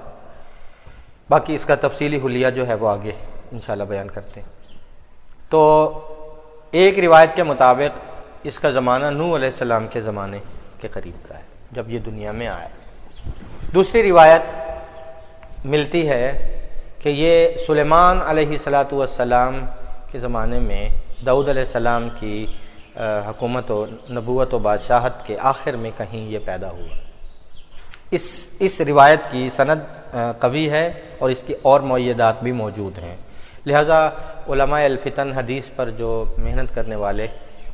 باقی اس کا تفصیلی حلیہ جو ہے وہ آگے انشاءاللہ بیان کرتے ہیں۔ تو ایک روایت کے مطابق اس کا زمانہ نو علیہ السلام کے زمانے کے قریب کا ہے، جب یہ دنیا میں آیا۔ دوسری روایت ملتی ہے کہ یہ سلیمان علیہ صلاۃ والسلام کے زمانے میں دعود علیہ السلام کی حکومت و نبوت و بادشاہت کے آخر میں کہیں یہ پیدا ہوا۔ اس اس روایت کی سند قوی ہے اور اس کی اور معیدات بھی موجود ہیں۔ لہذا علماء الفتن حدیث پر جو محنت کرنے والے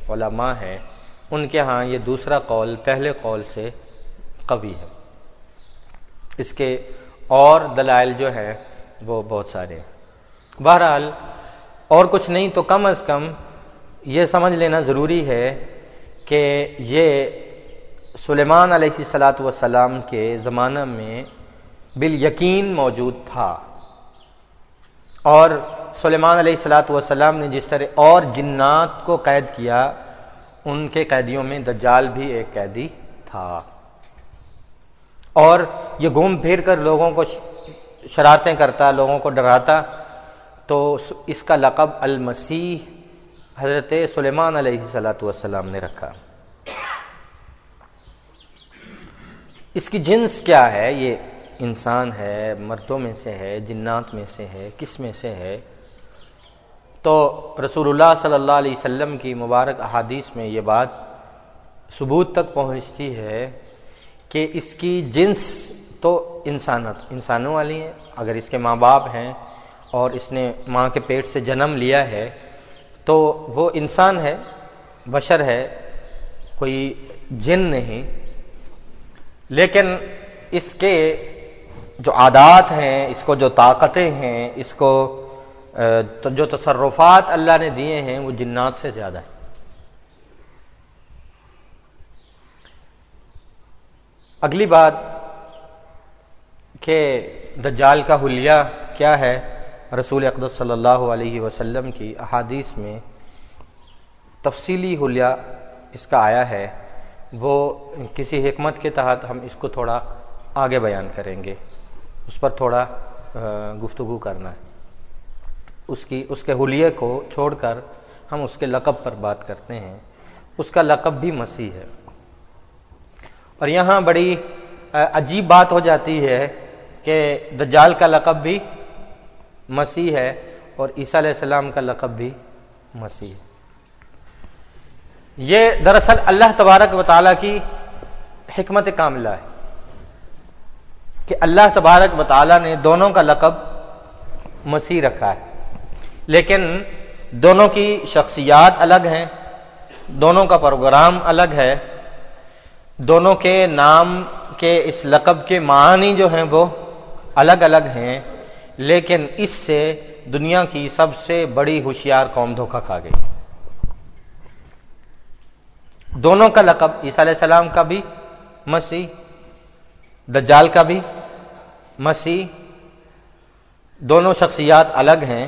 علماء ہیں، ان کے ہاں یہ دوسرا قول، پہلے قول سے قوی ہے۔ اس کے اور دلائل جو ہے وہ بہت سارے بہرحال اور کچھ نہیں تو کم از کم یہ سمجھ لینا ضروری ہے کہ یہ سلیمان علیہ صلاۃ وسلام کے زمانہ میں بال یقین موجود تھا۔ اور سلیمان علیہ السلاۃ والسلام نے جس طرح اور جنات کو قید کیا، ان کے قیدیوں میں دجال بھی ایک قیدی تھا۔ اور یہ گھوم پھر کر لوگوں کو شراتیں کرتا، لوگوں کو ڈراتا تو اس کا لقب المسیح حضرت سلیمان علیہ صلاۃ والسلام نے رکھا۔ اس کی جنس کیا ہے؟ یہ انسان ہے، مردوں میں سے ہے، جنات میں سے ہے، کس میں سے ہے؟ تو رسول اللہ صلی اللہ علیہ وسلم کی مبارک احادیث میں یہ بات ثبوت تک پہنچتی ہے کہ اس کی جنس تو انسانت، انسانوں والی ہے اگر اس کے ماں باپ ہیں اور اس نے ماں کے پیٹ سے جنم لیا ہے، تو وہ انسان ہے، بشر ہے، کوئی جن نہیں۔ لیکن اس کے جو عادات ہیں، اس کو جو طاقتیں ہیں، اس کو جو تصرفات اللہ نے دیے ہیں، وہ جنات سے زیادہ ہیں۔ اگلی بات کہ دجال کا حلیہ کیا ہے؟ رسول اقدس صلی اللہ علیہ وسلم کی احادیث میں تفصیلی حلیہ اس کا آیا ہے۔ وہ کسی حکمت کے تحت ہم اس کو تھوڑا آگے بیان کریں گے۔ اس پر تھوڑا گفتگو کرنا ہے۔ اس کی، اس کے حلیے کو چھوڑ کر ہم اس کے لقب پر بات کرتے ہیں۔ اس کا لقب بھی مسیح ہے۔ اور یہاں بڑی عجیب بات ہو جاتی ہے کہ دجال کا لقب بھی مسیح ہے اور عیسیٰ علیہ السلام کا لقب بھی مسیح ہے۔ یہ دراصل اللہ تبارک و تعالیٰ کی حکمت کاملہ ہے کہ اللہ تبارک و تعالیٰ نے دونوں کا لقب مسیح رکھا ہے۔ لیکن دونوں کی شخصیات الگ ہیں، دونوں کا پروگرام الگ ہے، دونوں کے نام کے اس لقب کے معنی جو ہیں وہ الگ الگ ہیں۔ لیکن اس سے دنیا کی سب سے بڑی ہوشیار قوم دھوکہ کھا گئی۔ دونوں کا لقب عیسیٰ علیہ السلام کا بھی، مسیح دجال کا بھی، مسیح دونوں شخصیات الگ ہیں۔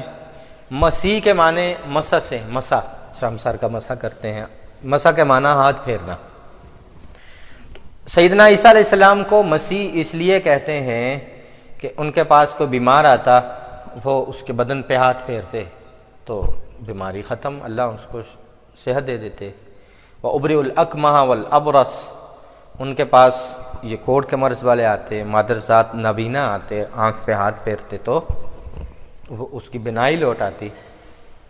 مسیح کے معنی مسا سے مسا شام سر کا مسا کرتے ہیں۔ مسا کے معنی ہاتھ پھیرنا۔ سیدنا عیسیٰ علیہ السلام کو مسیح اس لیے کہتے ہیں کہ ان کے پاس کوئی بیمار آتا، وہ اس کے بدن پہ ہاتھ پھیرتے، تو بیماری ختم، اللہ اس کو صحت دے دیتے۔ وہ ابری العقمہ ولابرس ان کے پاس یہ کوٹ کے مرض والے آتے، مادر ذات نبینا آتے، آنکھ پہ ہاتھ پھیرتے، تو وہ اس کی بنائی لوٹ آتی۔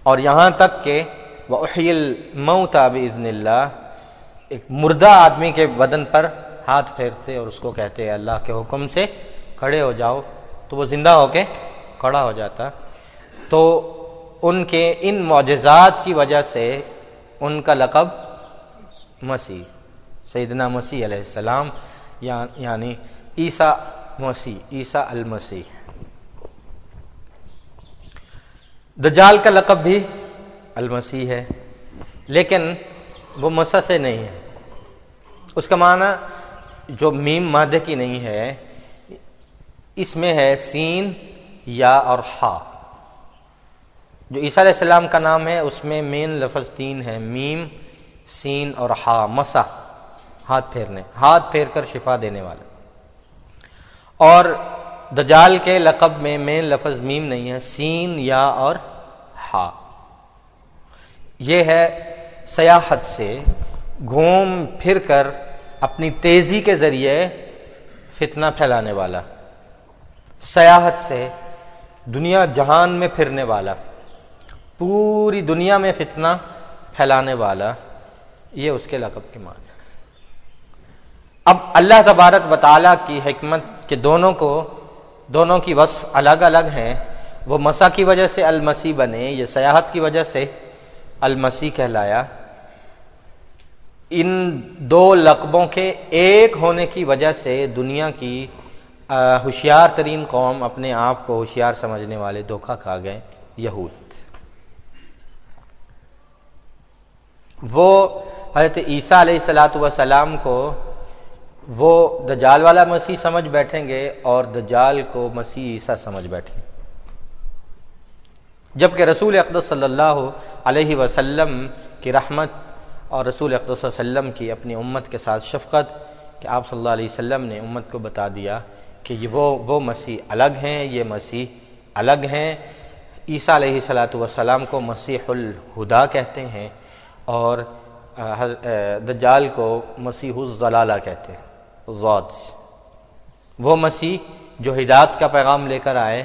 اور یہاں تک کہ وہ احیل موتا بزن اللہ، ایک مردہ آدمی کے بدن پر ہاتھ پھیرتے اور اس کو کہتے، اللہ کے حکم سے کھڑے ہو جاؤ تو وہ زندہ ہو کے کھڑا ہو جاتا۔ تو ان کے ان معجزات کی وجہ سے ان کا لقب مسیح، سیدنا مسیح علیہ السلام یعنی عیسیٰ مسیح، عیسیٰ المسیح۔ دجال کا لقب بھی المسیح ہے، لیکن وہ مسا سے نہیں ہے۔ اس کا معنی جو میم مادہ کی نہیں ہے اس میں ہے سین، یا اور ہا جو عیسیٰ علیہ السلام کا نام ہے، اس میں مین لفظ تین ہے، میم، سین اور ہا مسا۔ ہاتھ پھیرنے، ہاتھ پھیر کر شفا دینے والا اور دجال کے لقب میں مین لفظ میم نہیں ہے، سین، یا اور ہا یہ ہے سیاحت سے گھوم پھر کر اپنی تیزی کے ذریعے فتنہ پھیلانے والا۔ سیاحت سے دنیا جہان میں پھرنے والا، پوری دنیا میں فتنہ پھیلانے والا، یہ اس کے لقب کی مان اب اللہ تبارک وطالعہ کی حکمت کے دونوں کو، دونوں کی وصف الگ الگ ہیں، وہ مسا کی وجہ سے المسی بنے، یہ سیاحت کی وجہ سے المسی کہلایا۔ ان دو لقبوں کے ایک ہونے کی وجہ سے دنیا کی ہوشیار ترین قوم اپنے آپ کو ہوشیار سمجھنے والے دھوکھا کھا گئے، یہود۔ وہ حضرت عیسیٰ علیہ السلاۃ وسلام کو وہ دجال والا مسیح سمجھ بیٹھیں گے اور دجال کو مسیح عیسیٰ سمجھ بیٹھیں۔ جبکہ رسول اقدس صلی اللہ علیہ وسلم کی رحمت اور رسول اقدس وسلم کی اپنی امت کے ساتھ شفقت کہ آپ صلی اللہ علیہ وسلم نے امت کو بتا دیا۔ کہ یہ وہ وہ مسیح الگ ہیں، یہ مسیح الگ ہیں۔ عیسیٰ علیہ صلاۃ والسلام کو مسیح الہدا کہتے ہیں اور دجال کو مسیح الزلالہ کہتے ہیں وہ مسیح جو ہدایت کا پیغام لے کر آئے،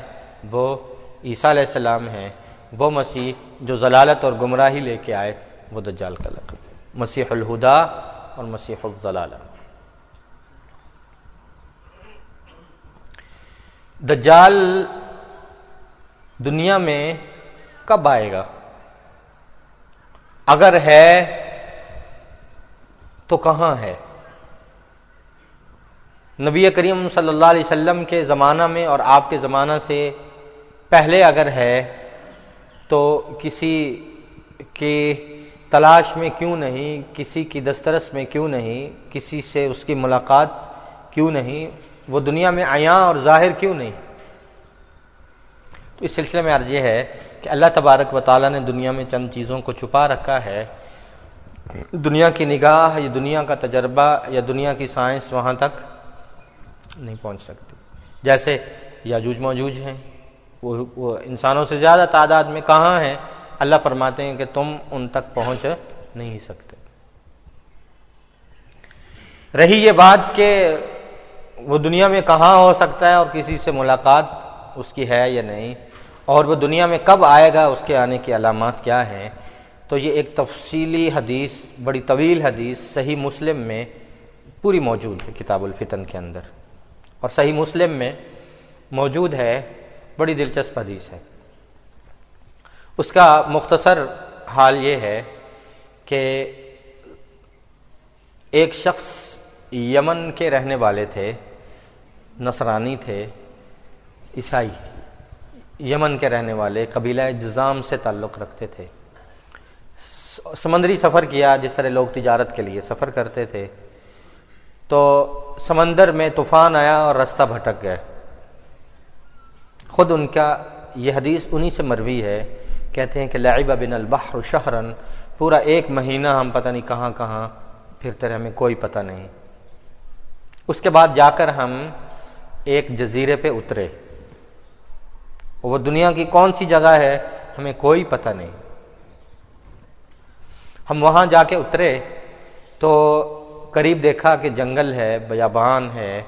وہ عیسیٰ علیہ السلام ہیں۔ وہ مسیح جو ضلالت اور گمراہی لے کے آئے، وہ دجال کا لقب مسیح الہدا اور مسیح الضلالہ۔ دجال دنیا میں کب آئے گا؟ اگر ہے تو کہاں ہے؟ نبی کریم صلی اللہ علیہ وسلم کے زمانہ میں اور آپ کے زمانہ سے پہلے اگر ہے تو کسی کی تلاش میں کیوں نہیں؟ کسی کی دسترس میں کیوں نہیں؟ کسی سے اس کی ملاقات کیوں نہیں؟ وہ دنیا میں عیاں اور ظاہر کیوں نہیں؟ تو اس سلسلے میں عرض یہ ہے کہ اللہ تبارک و تعالیٰ نے دنیا میں چند چیزوں کو چھپا رکھا ہے۔ دنیا کی نگاہ یا دنیا کا تجربہ یا دنیا کی سائنس وہاں تک نہیں پہنچ سکتی۔ جیسے یاجوج موجوج ہیں، وہ وہ انسانوں سے زیادہ تعداد میں کہاں ہیں؟ اللہ فرماتے ہیں کہ تم ان تک پہنچ نہیں سکتے۔ رہی یہ بات کہ وہ دنیا میں کہاں ہو سکتا ہے اور کسی سے ملاقات اس کی ہے یا نہیں؟ اور وہ دنیا میں کب آئے گا؟ اس کے آنے کی علامات کیا ہیں؟ تو یہ ایک تفصیلی حدیث، بڑی طویل حدیث، صحیح مسلم میں پوری موجود ہے کتاب الفتن کے اندر۔ اور صحیح مسلم میں موجود ہے، بڑی دلچسپ حدیث ہے۔ اس کا مختصر حال یہ ہے کہ ایک شخص یمن کے رہنے والے تھے۔ نصرانی تھے، عیسائی، یمن کے رہنے والے، قبیلہ جزام سے تعلق رکھتے تھے۔ سمندری سفر کیا جس طرح لوگ تجارت کے لیے سفر کرتے تھے۔ تو سمندر میں طوفان آیا اور رستہ بھٹک گئے خود ان کا یہ حدیث انہی سے مروی ہے۔ کہتے ہیں کہ لعب بن البحر شہرن، پورا ایک مہینہ ہم پتہ نہیں کہاں کہاں پھرتے رہے، ہمیں کوئی پتہ نہیں۔ اس کے بعد جا کر ہم ایک جزیرے پہ اترے۔ وہ دنیا کی کون سی جگہ ہے ہمیں کوئی پتہ نہیں۔ ہم وہاں جا کے اترے تو قریب دیکھا کہ جنگل ہے، بیابان ہے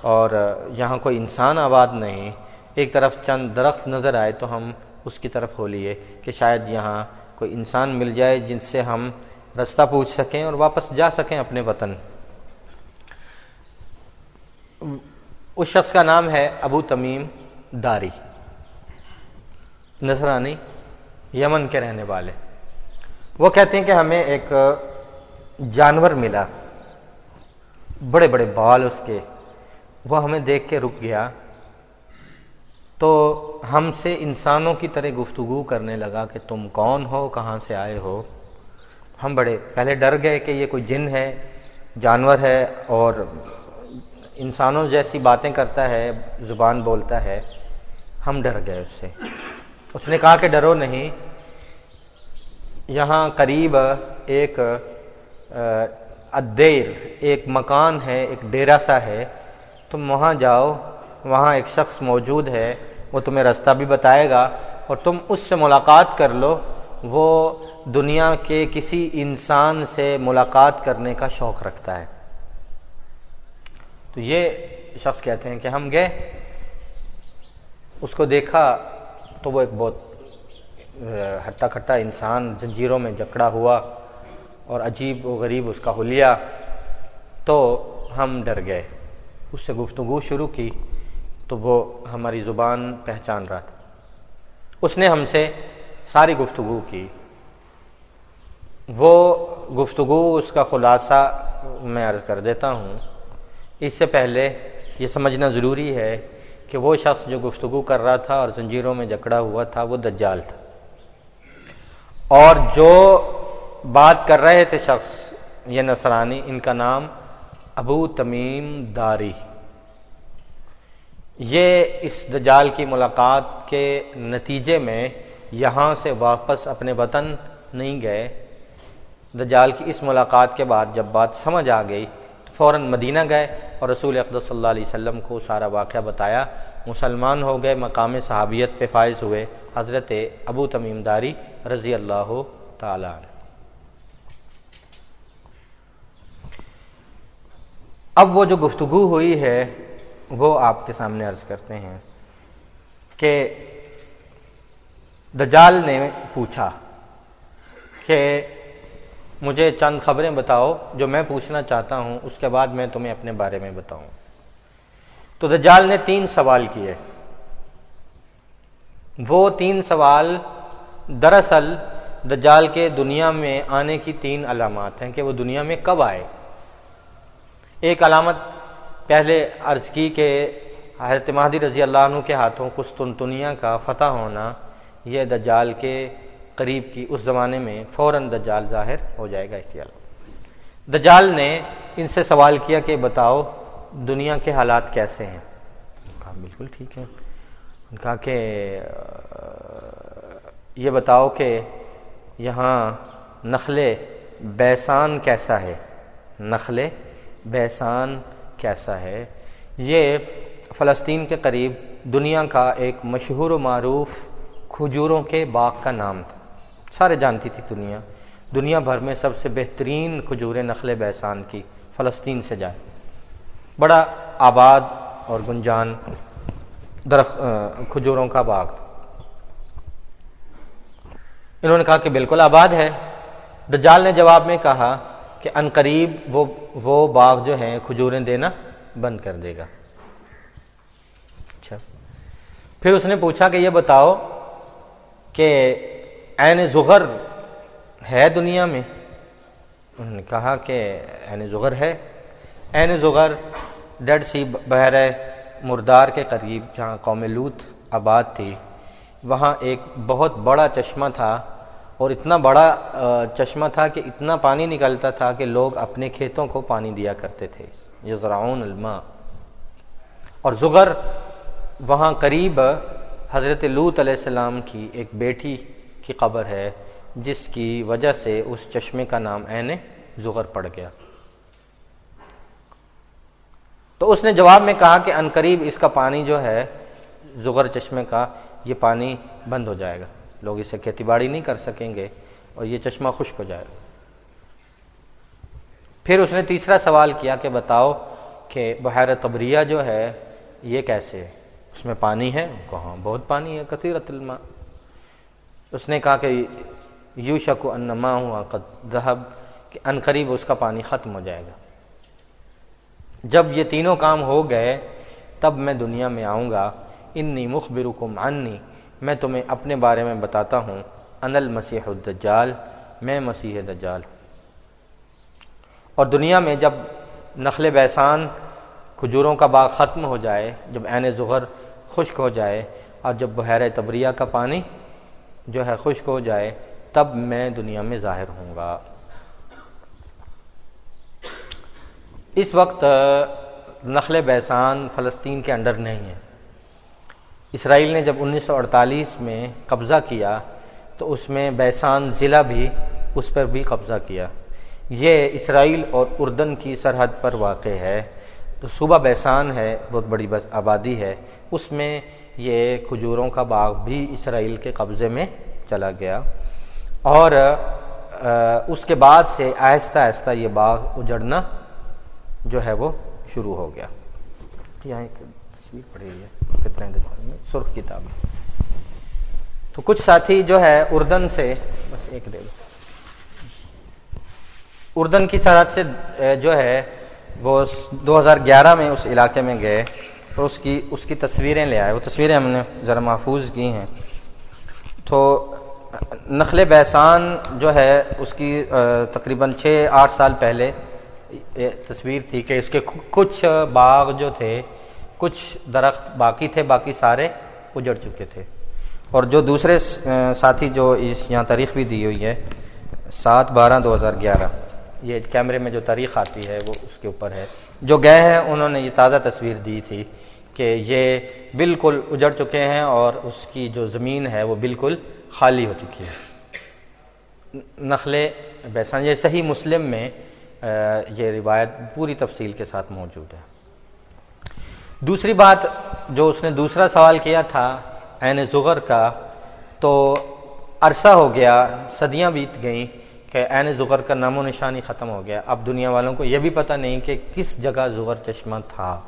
اور یہاں کوئی انسان آباد نہیں۔ ایک طرف چند درخت نظر آئے تو ہم اس کی طرف ہو لیے کہ شاید یہاں کوئی انسان مل جائے جن سے ہم رستہ پوچھ سکیں اور واپس جا سکیں اپنے وطن۔ اس شخص کا نام ہے ابو تمیم داری۔ نذرانی یمن کے رہنے والے۔ وہ کہتے ہیں کہ ہمیں ایک جانور ملا۔ بڑے بڑے بال اس کے۔ وہ ہمیں دیکھ کے رک گیا۔ تو ہم سے انسانوں کی طرح گفتگو کرنے لگا کہ تم کون ہو؟ کہاں سے آئے ہو؟ ہم بڑے پہلے ڈر گئے کہ یہ کوئی جن ہے، جانور ہے اور انسانوں جیسی باتیں کرتا ہے، زبان بولتا ہے، ہم ڈر گئے اس سے۔ اس نے کہا کہ ڈرو نہیں۔ یہاں قریب ایک ادیر ایک مکان ہے، ایک ڈیرا سا ہے۔ تم وہاں جاؤ، وہاں ایک شخص موجود ہے، وہ تمہیں رستہ بھی بتائے گا۔ اور تم اس سے ملاقات کر لو، وہ دنیا کے کسی انسان سے ملاقات کرنے کا شوق رکھتا ہے۔ تو یہ شخص کہتے ہیں کہ ہم گئے، اس کو دیکھا تو وہ ایک بہت ہٹا کھٹا انسان زنجیروں میں جکڑا ہوا اور عجیب و غریب اس کا حلیہ۔ تو ہم ڈر گئے۔ اس سے گفتگو شروع کی تو وہ ہماری زبان پہچان رہا تھا۔ اس نے ہم سے ساری گفتگو کی۔ وہ گفتگو اس کا خلاصہ میں عرض کر دیتا ہوں۔ اس سے پہلے یہ سمجھنا ضروری ہے کہ وہ شخص جو گفتگو کر رہا تھا اور زنجیروں میں جکڑا ہوا تھا، وہ دجال تھا۔ اور جو بات کر رہے تھے شخص، یہ نصرانی، ان کا نام ابو تمیم داری۔ یہ اس دجال کی ملاقات کے نتیجے میں یہاں سے واپس اپنے وطن نہیں گئے۔ دجال کی اس ملاقات کے بعد جب بات سمجھ آ گئی فوراً مدینہ گئے اور رسول اقدس صلی اللہ علیہ وسلم کو سارا واقعہ بتایا۔ مسلمان ہو گئے، مقام صحابیت پہ فائز ہوئے۔ حضرت ابو تمیم داری رضی اللہ تعالی اب وہ جو گفتگو ہوئی ہے، وہ آپ کے سامنے عرض کرتے ہیں کہ دجال نے پوچھا کہ مجھے چند خبریں بتاؤ جو میں پوچھنا چاہتا ہوں، اس کے بعد میں تمہیں اپنے بارے میں بتاؤں۔ تو دجال نے تین سوال کیے۔ وہ تین سوال دراصل دجال کے دنیا میں آنے کی تین علامات ہیں کہ وہ دنیا میں کب آئے۔ ایک علامت پہلے عرض کی کہ حضرت مہدی رضی اللہ عنہ کے ہاتھوں قسطنطنیہ کا فتح ہونا یہ دجال کے قریب کی اس زمانے میں فوراً دجال ظاہر ہو جائے گا دجال نے ان سے سوال کیا کہ بتاؤ دنیا کے حالات کیسے ہیں؟ کہا، بالکل ٹھیک ہے کہا کہ یہ بتاؤ کہ یہاں نخل بیسان کیسا ہے؟ نخل بیسان کیسا ہے؟ یہ فلسطین کے قریب دنیا کا ایک مشہور و معروف کھجوروں کے باغ کا نام تھا۔ سارے جانتی تھی دنیا۔ دنیا بھر میں سب سے بہترین کھجوریں نخل بحسان کی، فلسطین سے جائے۔ بڑا آباد اور گنجان درخت کھجوروں کا باغ۔ انہوں نے کہا کہ بالکل آباد ہے۔ دجال نے جواب میں کہا کہ ان قریب وہ وہ باغ جو ہیں کھجوریں دینا بند کر دے گا۔ اچھا۔ پھر اس نے پوچھا کہ یہ بتاؤ کہ این زغر ہے دنیا میں؟ انہوں نے کہا کہ این زغر ہے۔ این زغر ڈیڈ سی بحر مردار کے قریب، جہاں قوم لوت آباد تھی۔ وہاں ایک بہت بڑا چشمہ تھا اور اتنا بڑا چشمہ تھا کہ اتنا پانی نکلتا تھا کہ لوگ اپنے کھیتوں کو پانی دیا کرتے تھے۔ یزرعون الماء۔ اور زغر وہاں قریب حضرت لوت علیہ السلام کی ایک بیٹی کی قبر ہے، جس کی وجہ سے اس چشمے کا نام عین زغر پڑ گیا۔ تو اس نے جواب میں کہا کہ قریب اس کا پانی جو ہے، زغر چشمے کا، یہ پانی بند ہو جائے گا۔ لوگ اسے کھیتی باڑی نہیں کر سکیں گے اور یہ چشمہ خشک ہو جائے گا۔ پھر اس نے تیسرا سوال کیا کہ بتاؤ کہ بحیر تبریہ جو ہے، یہ کیسے اس میں پانی ہے؟ کہاں؟ بہت پانی ہے کثیر الماء۔ اس نے کہا کہ یو شک و انما ہوا ذہب، کہ ان قریب اس کا پانی ختم ہو جائے گا۔ جب یہ تینوں کام ہو گئے، تب میں دنیا میں آؤں گا۔ انی مخبرکم عنی، میں تمہیں اپنے بارے میں بتاتا ہوں۔ ان المسیح الدجال، میں مسیح دجال۔ اور دنیا میں جب نخل بیسان کھجوروں کا باغ ختم ہو جائے، جب عین ظہر خشک ہو جائے، اور جب بحیر تبریہ کا پانی جو ہے خشک ہو جائے، تب میں دنیا میں ظاہر ہوں گا۔ اس وقت نخل بیسان فلسطین کے انڈر نہیں ہے۔ اسرائیل نے جب انیس سو اڑتالیس میں قبضہ کیا، تو اس میں بیسان ضلع بھی اس پر بھی قبضہ کیا۔ یہ اسرائیل اور اردن کی سرحد پر واقع ہے۔ تو صوبہ بیسان ہے، بہت بڑی بس آبادی ہے۔ اس میں یہ کھجوروں کا باغ بھی اسرائیل کے قبضے میں چلا گیا۔ اور اس کے بعد سے آہستہ آہستہ یہ باغ اجڑنا جو ہے وہ شروع ہو گیا۔ یہاں ایک تصویر پڑی ہوئی ہے میں، سرخ کتاب۔ تو کچھ ساتھی جو ہے اردن سے، بس ایک دے اردن کی سرحد سے جو ہے وہ دو ہزار گیارہ میں اس علاقے میں گئے۔ تو اس کی اس کی تصویریں لے آئے۔ وہ تصویریں ہم نے ذرا محفوظ کی ہیں۔ تو نخل بیسان جو ہے، اس کی تقریباً چھ، آٹھ سال پہلے تصویر تھی کہ اس کے کچھ باغ جو تھے، کچھ درخت باقی تھے، باقی سارے اجڑ چکے تھے۔ اور جو دوسرے ساتھی جو اس یہاں تاریخ بھی دی ہوئی ہے، سات بارہ دو ہزار گیارہ، یہ کیمرے میں جو تاریخ آتی ہے، وہ اس کے اوپر ہے۔ جو گئے ہیں، انہوں نے یہ تازہ تصویر دی تھی۔ کہ یہ بالکل اجڑ چکے ہیں اور اس کی جو زمین ہے وہ بالکل خالی ہو چکی ہے۔ نخلے بیسان یہ صحیح مسلم میں یہ روایت پوری تفصیل کے ساتھ موجود ہے۔ دوسری بات جو اس نے دوسرا سوال کیا تھا، عین زغر کا، تو عرصہ ہو گیا، صدیاں بیت گئیں کہ عین زغر کا نام و نشانی ختم ہو گیا۔ اب دنیا والوں کو یہ بھی پتہ نہیں کہ کس جگہ زغر چشمہ تھا۔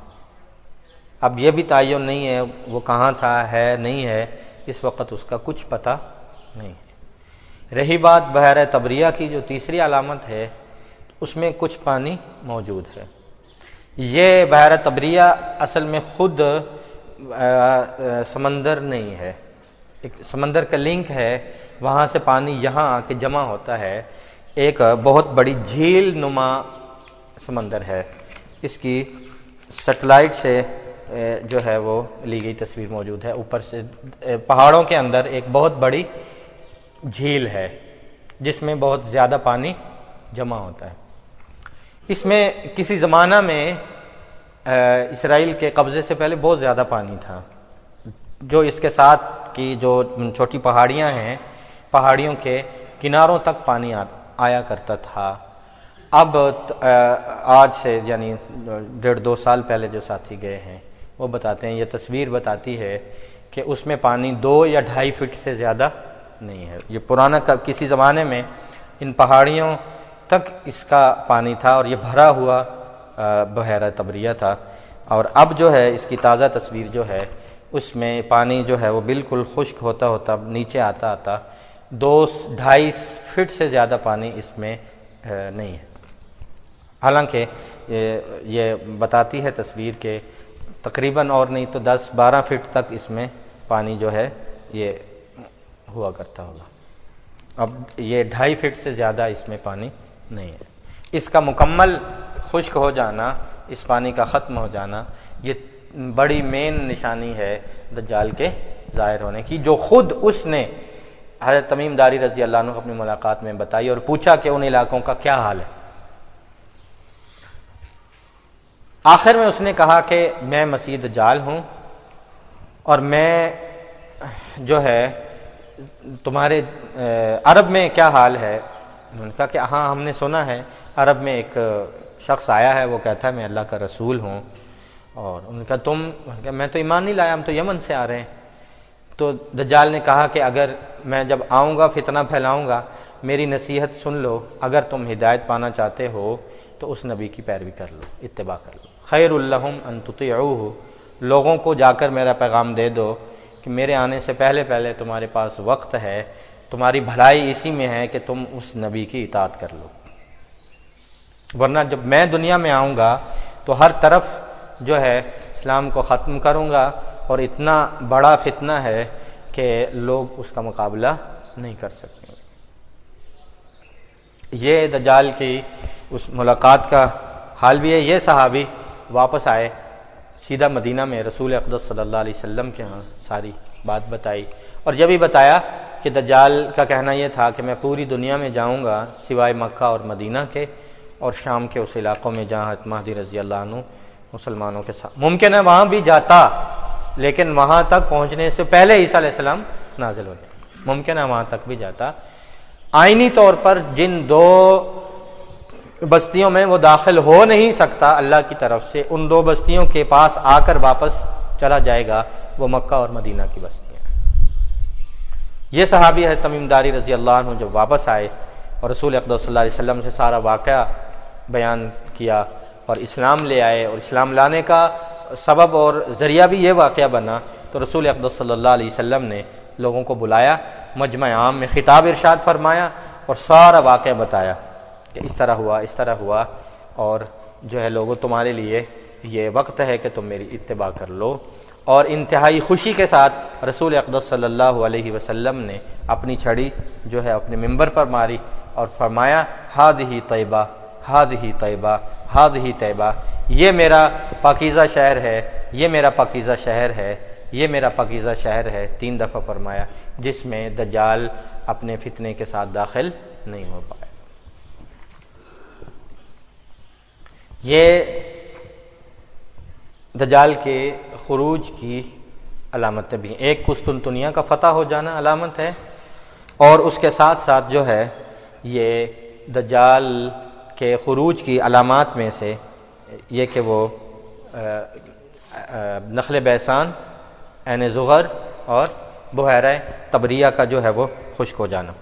اب یہ بھی تعین نہیں ہے، وہ کہاں تھا، ہے، نہیں ہے، اس وقت اس کا کچھ پتہ نہیں ہے۔ رہی بات بحیر تبریہ کی جو تیسری علامت ہے، اس میں کچھ پانی موجود ہے۔ یہ بحیرہ تبریہ اصل میں خود سمندر نہیں ہے۔ ایک سمندر کا لنک ہے، وہاں سے پانی یہاں آ کے جمع ہوتا ہے۔ ایک بہت بڑی جھیل نما سمندر ہے۔ اس کی سیٹلائٹ سے جو ہے وہ لی گئی تصویر موجود ہے۔ اوپر سے پہاڑوں کے اندر ایک بہت بڑی جھیل ہے، جس میں بہت زیادہ پانی جمع ہوتا ہے۔ اس میں کسی زمانہ میں اسرائیل کے قبضے سے پہلے بہت زیادہ پانی تھا۔ جو اس کے ساتھ کی جو چھوٹی پہاڑیاں ہیں، پہاڑیوں کے کناروں تک پانی آیا کرتا تھا۔ اب آج سے یعنی ڈیڑھ دو سال پہلے جو ساتھی گئے ہیں وہ بتاتے ہیں، یہ تصویر بتاتی ہے کہ اس میں پانی دو یا ڈھائی فٹ سے زیادہ نہیں ہے۔ یہ پرانا کسی زمانے میں ان پہاڑیوں تک اس کا پانی تھا اور یہ بھرا ہوا بحیرہ تبریہ تھا۔ اور اب جو ہے، اس کی تازہ تصویر جو ہے، اس میں پانی جو ہے وہ بالکل خشک ہوتا ہوتا، نیچے آتا آتا، دو ڈھائی فٹ سے زیادہ پانی اس میں نہیں ہے۔ حالانکہ یہ بتاتی ہے تصویر کہ تقریباً اور نہیں تو دس بارہ فٹ تک اس میں پانی جو ہے یہ ہوا کرتا ہوگا۔ اب یہ ڈھائی فٹ سے زیادہ اس میں پانی نہیں ہے۔ اس کا مکمل خشک ہو جانا، اس پانی کا ختم ہو جانا، یہ بڑی مین نشانی ہے دجال کے ظاہر ہونے کی، جو خود اس نے حضرت تمیم داری رضی اللہ عنہ اپنی ملاقات میں بتائی اور پوچھا کہ ان علاقوں کا کیا حال ہے۔ آخر میں اس نے کہا کہ میں مسیح دجال ہوں اور میں جو ہے تمہارے عرب میں کیا حال ہے؟ انہوں نے کہا کہ ہاں ہم نے سنا ہے، عرب میں ایک شخص آیا ہے، وہ کہتا ہے میں اللہ کا رسول ہوں اور ان کا تم میں تو ایمان نہیں لایا، ہم تو یمن سے آ رہے ہیں۔ تو دجال نے کہا کہ اگر میں جب آؤں گا، فتنہ پھیلاؤں گا، میری نصیحت سن لو، اگر تم ہدایت پانا چاہتے ہو تو اس نبی کی پیروی کر لو، اتباع کر لو۔ خیر الحم انتو لوگوں کو جا کر میرا پیغام دے دو کہ میرے آنے سے پہلے پہلے تمہارے پاس وقت ہے، تمہاری بھلائی اسی میں ہے کہ تم اس نبی کی اطاعت کر لو۔ ورنہ جب میں دنیا میں آؤں گا تو ہر طرف جو ہے اسلام کو ختم کروں گا اور اتنا بڑا فتنہ ہے کہ لوگ اس کا مقابلہ نہیں کر سکتے۔ یہ دجال کی اس ملاقات کا حال بھی ہے، یہ صحابی واپس آئے، سیدھا مدینہ میں رسول اقدس صلی اللہ علیہ وسلم کے ہاں ساری بات بتائی۔ اور یہ بھی بتایا کہ دجال کا کہنا یہ تھا کہ میں پوری دنیا میں جاؤں گا سوائے مکہ اور مدینہ کے اور شام کے اس علاقوں میں جہاں مہدی رضی اللہ عنہ مسلمانوں کے ساتھ، ممکن ہے وہاں بھی جاتا، لیکن وہاں تک پہنچنے سے پہلے عیسیٰ علیہ السلام نازل ہو جائے ممکن ہے وہاں تک بھی جاتا۔ آئینی طور پر جن دو بستیوں میں وہ داخل ہو نہیں سکتا اللہ کی طرف سے، ان دو بستیوں کے پاس آ کر واپس چلا جائے گا، وہ مکہ اور مدینہ کی بستیاں یہ صحابی ہے تمیم داری رضی اللہ عنہ جب واپس آئے اور رسول اقدام صلی اللہ علیہ وسلم سے سارا واقعہ بیان کیا اور اسلام لے آئے اور اسلام لانے کا سبب اور ذریعہ بھی یہ واقعہ بنا، تو رسول اقدس صلی اللہ علیہ وسلم نے لوگوں کو بلایا، مجمع عام میں خطاب ارشاد فرمایا اور سارا واقعہ بتایا۔ کہ اس طرح ہوا، اس طرح ہوا، اور جو ہے لوگوں، تمہارے لیے یہ وقت ہے کہ تم میری اتباع کر لو۔ اور انتہائی خوشی کے ساتھ رسول اقدس صلی اللہ علیہ وسلم نے اپنی چھڑی جو ہے اپنے ممبر پر ماری اور فرمایا ہاد ہی طیبہ ہاد ہی طیبہ ہاد ہی طیبہ، یہ میرا پاکیزہ شہر ہے، یہ میرا پاکیزہ شہر ہے، یہ میرا پاکیزہ شہر ہے۔ تین دفعہ فرمایا، جس میں دجال اپنے فتنے کے ساتھ داخل نہیں ہو پایا۔ یہ دجال کے خروج کی علامتیں بھی ایک قسطنطنیہ کا فتح ہو جانا علامت ہے اور اس کے ساتھ ساتھ جو ہے یہ دجال کے خروج کی علامات میں سے یہ کہ وہ نخل بیسان، عین زغر اور بحیرہ تبریہ کا جو ہے وہ خشک ہو جانا۔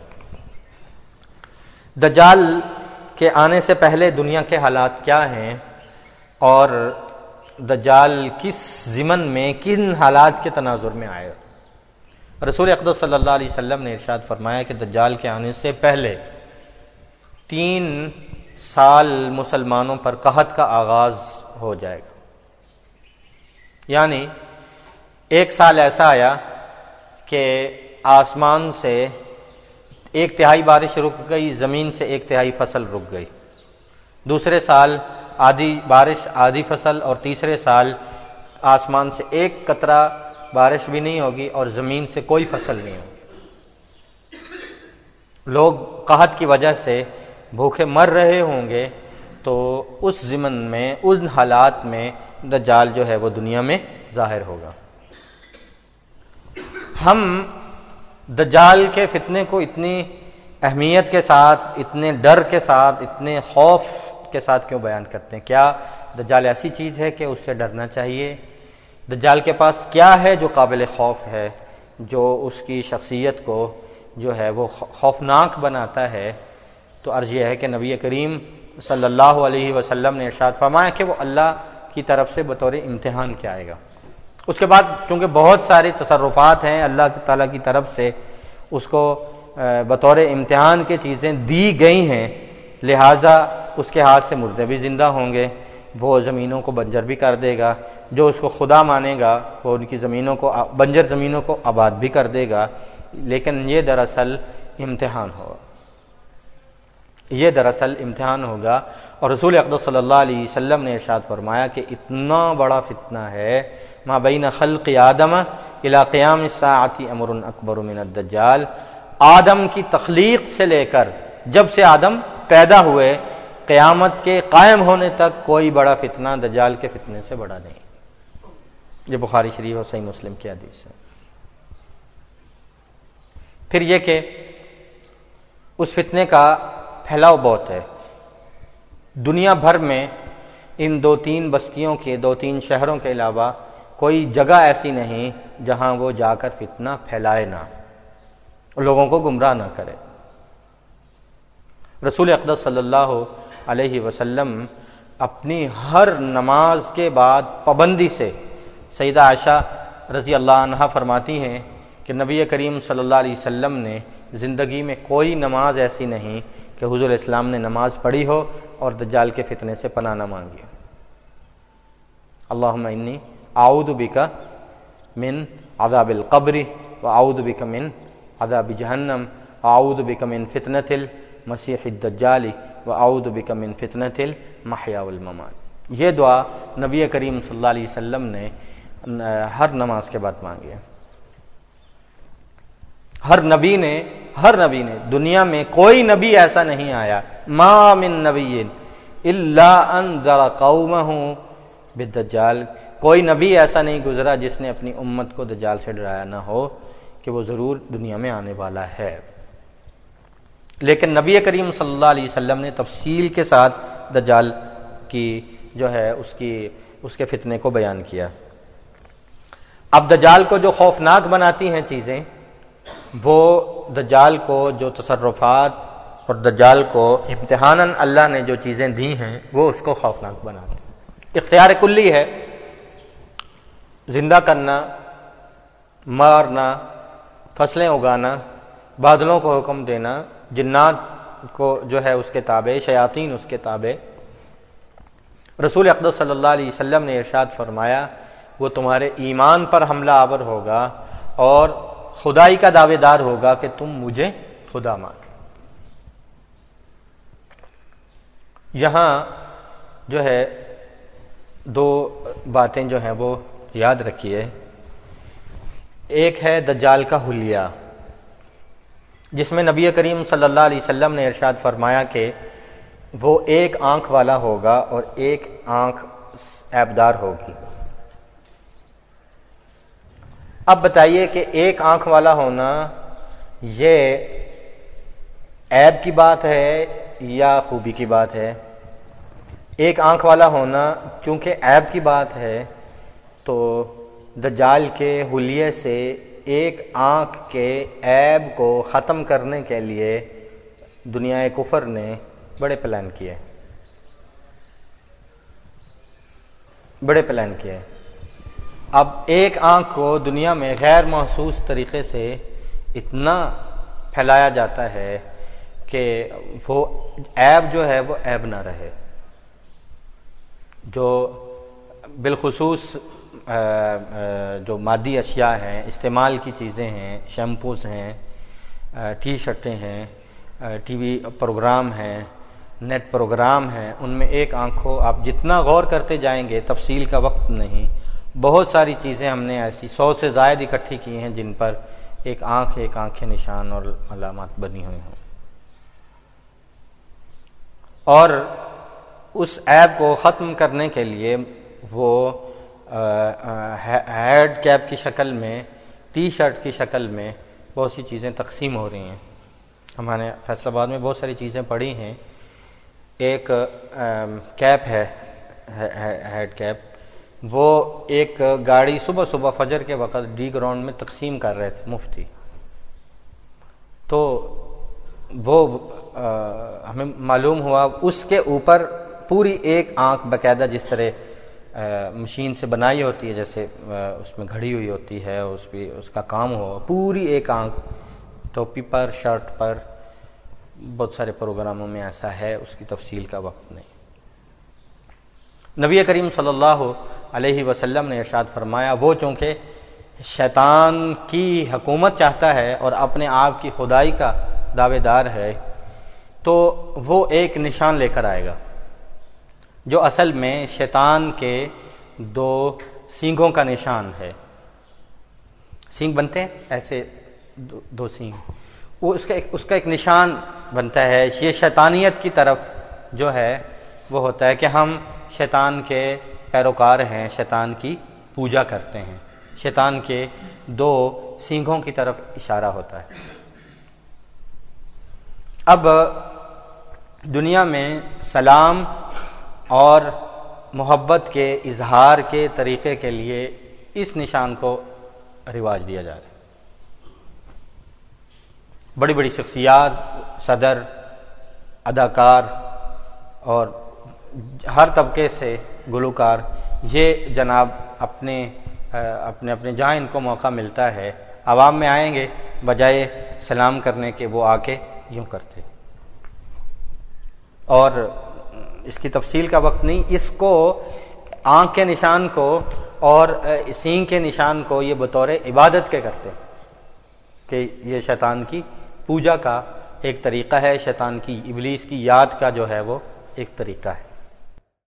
دجال کے آنے سے پہلے دنیا کے حالات کیا ہیں اور دجال کس ضمن میں کن حالات کے تناظر میں آئے؟ رسول اقدس صلی اللہ علیہ وسلم نے ارشاد فرمایا کہ دجال کے آنے سے پہلے تین سال مسلمانوں پر قحط کا آغاز ہو جائے گا۔ یعنی ایک سال ایسا آیا کہ آسمان سے ایک تہائی بارش رک گئی، زمین سے ایک تہائی فصل رک گئی۔ دوسرے سال آدھی بارش، آدھی فصل، اور تیسرے سال آسمان سے ایک قطرہ بارش بھی نہیں ہوگی اور زمین سے کوئی فصل نہیں ہوگی۔ لوگ قحط کی وجہ سے بھوکے مر رہے ہوں گے تو اس ضمن میں، ان حالات میں دجال جو ہے وہ دنیا میں ظاہر ہوگا۔ ہم دجال کے فتنے کو اتنی اہمیت کے ساتھ، اتنے ڈر کے ساتھ، اتنے خوف کے ساتھ کیوں بیان کرتے ہیں؟ کیا دجال ایسی چیز ہے کہ اس سے ڈرنا چاہیے؟ دجال کے پاس کیا ہے جو قابل خوف ہے، جو اس کی شخصیت کو جو ہے وہ خوفناک بناتا ہے؟ تو عرض یہ ہے کہ نبی کریم صلی اللہ علیہ وسلم نے ارشاد فرمایا کہ وہ اللہ کی طرف سے بطور امتحان کیا آئے گا۔ اس کے بعد چونکہ بہت سارے تصرفات ہیں اللہ تعالیٰ کی طرف سے، اس کو بطور امتحان کے چیزیں دی گئی ہیں، لہٰذا اس کے ہاتھ سے مردے بھی زندہ ہوں گے، وہ زمینوں کو بنجر بھی کر دے گا، جو اس کو خدا مانے گا، وہ ان کی زمینوں کو بنجر زمینوں کو آباد بھی کر دے گا، لیکن یہ دراصل امتحان ہوگا یہ دراصل امتحان ہوگا۔ اور رسول اقدس صلی اللہ علیہ وسلم نے ارشاد فرمایا کہ اتنا بڑا فتنہ ہے ما بین خلق آدم الى قیام الساعتی امر اکبر من الدجال۔ آدم کی تخلیق سے لے کر جب سے آدم پیدا ہوئے، قیامت کے قائم ہونے تک کوئی بڑا فتنہ دجال کے فتنے سے بڑا نہیں۔ یہ بخاری شریف اور صحیح مسلم کی حدیث ہے۔ پھر یہ کہ اس فتنے کا پھیلاؤ بہت ہے۔ دنیا بھر میں ان دو تین بستیوں کے، دو تین شہروں کے علاوہ کوئی جگہ ایسی نہیں جہاں وہ جا کر فتنہ پھیلائے نہ لوگوں کو گمراہ نہ کرے۔ رسول اقدس صلی اللہ علیہ وسلم اپنی ہر نماز کے بعد پابندی سے سیدہ عائشہ رضی اللہ عنہ فرماتی ہیں کہ نبی کریم صلی اللہ علیہ وسلم نے زندگی میں کوئی نماز ایسی نہیں کہ حضور اسلام نے نماز پڑھی ہو اور دجال کے فتنے سے پناہ نہ مانگی اللہ انی آؤد بکا من عذاب القبری و آؤد بکا من عذاب جہنم آؤد بکا من فتنت المسیح الدجالی و آؤد بکا من فتنت المحیا والممات یہ دعا نبی کریم صلی اللہ علیہ وسلم نے ہر نماز کے بعد مانگی ہے ہر نبی نے ہر نبی نے دنیا میں کوئی نبی ایسا نہیں آیا ما من نبی اللہ انذر قومہ بالدجال کوئی نبی ایسا نہیں گزرا جس نے اپنی امت کو دجال سے ڈرایا نہ ہو کہ وہ ضرور دنیا میں آنے والا ہے۔ لیکن نبی کریم صلی اللہ علیہ وسلم نے تفصیل کے ساتھ دجال کی جو ہے اس کی، اس کے فتنے کو بیان کیا۔ اب دجال کو جو خوفناک بناتی ہیں چیزیں، وہ دجال کو جو تصرفات اور دجال کو امتحان اللہ نے جو چیزیں دی ہیں، وہ اس کو خوفناک بناتے اختیار کلی ہے۔ زندہ کرنا، مارنا، فصلیں اگانا، بادلوں کو حکم دینا، جنات کو جو ہے اس کے تابع، شیاطین اس کے تابع۔ رسول اقدس صلی اللہ علیہ وسلم نے ارشاد فرمایا، وہ تمہارے ایمان پر حملہ آور ہوگا اور خدائی کا دعوے دار ہوگا کہ تم مجھے خدا مان۔ یہاں جو ہے دو باتیں جو ہیں، وہ یاد رکھیے، ایک ہے دجال کا حلیہ، جس میں نبی کریم صلی اللہ علیہ وسلم نے ارشاد فرمایا کہ وہ ایک آنکھ والا ہوگا اور ایک آنکھ ایبدار ہوگی۔ اب بتائیے کہ ایک آنکھ والا ہونا یہ عیب کی بات ہے یا خوبی کی بات ہے؟ ایک آنکھ والا ہونا چونکہ عیب کی بات ہے تو دجال کے حلیے سے ایک آنکھ کے عیب کو ختم کرنے کے لیے دنیا کفر نے بڑے پلان کیے۔ بڑے پلان کیے۔ اب ایک آنکھ کو دنیا میں غیر محسوس طریقے سے اتنا پھیلایا جاتا ہے کہ وہ عیب جو ہے وہ عیب نہ رہے۔ جو بالخصوص جو مادی اشیاء ہیں، استعمال کی چیزیں ہیں، شیمپوز ہیں ٹی شرٹیں ہیں ٹی وی پروگرام ہیں، نیٹ پروگرام ہیں، ان میں ایک آنکھوں آپ جتنا غور کرتے جائیں گے، تفصیل کا وقت نہیں۔ بہت ساری چیزیں ہم نے ایسی سو سے زائد اکٹھی کی ہیں جن پر ایک آنکھ، ایک آنکھیں نشان اور علامات بنی ہوئی ہوں۔ اور اس ایپ کو ختم کرنے کے لیے وہ ہیڈ کیپ کی شکل میں، ٹی شرٹ کی شکل میں بہت سی چیزیں تقسیم ہو رہی ہیں۔ ہمارے فیصلہ آباد میں بہت ساری چیزیں پڑی ہیں۔ ایک کیپ ہے ہیڈ کیپ۔ وہ ایک گاڑی صبح صبح فجر کے وقت ڈی گراؤنڈ میں تقسیم کر رہے تھے، مفتی۔ تو وہ ہمیں معلوم ہوا، اس کے اوپر پوری ایک آنکھ باقاعدہ جس طرح مشین سے بنائی ہوتی ہے، جیسے اس میں گھڑی ہوئی ہوتی ہے، اس پہ اس کا کام ہو، پوری ایک آنکھ، ٹوپی پر، شرٹ پر، بہت سارے پروگراموں میں ایسا ہے، اس کی تفصیل کا وقت نہیں۔ نبی کریم صلی اللہ علیہ وسلم نے ارشاد فرمایا، وہ چونکہ شیطان کی حکومت چاہتا ہے اور اپنے آپ کی خدائی کا دعوے دار ہے، تو وہ ایک نشان لے کر آئے گا۔ جو اصل میں شیطان کے دو سینگوں کا نشان ہے۔ سینگ بنتے ہیں؟ ایسے دو سینگ وہ اس کا ایک اس کا ایک نشان بنتا ہے۔ یہ شیطانیت کی طرف جو ہے، وہ ہوتا ہے کہ ہم شیطان کے پیروکار ہیں، شیطان کی پوجا کرتے ہیں۔ شیطان کے دو سینگوں کی طرف اشارہ ہوتا ہے۔ اب دنیا میں سلام اور محبت کے، اظہار کے طریقے کے لیے اس نشان کو رواج دیا جا رہا ہے۔ بڑی بڑی شخصیات، صدر، اداکار اور ہر طبقے سے گلوکار، یہ جناب اپنے اپنے اپنے جہاں ان کو موقع ملتا ہے۔ عوام میں آئیں گے، بجائے سلام کرنے کے وہ آ کے یوں کرتے۔ اور اس کی تفصیل کا وقت نہیں، اس کو آنکھ کے نشان کو اور سینگ کے نشان کو یہ بطور عبادت کے کرتے کہ یہ شیطان کی پوجا کا ایک طریقہ ہے، شیطان کی ابلیس کی یاد کا جو ہے وہ ایک طریقہ ہے۔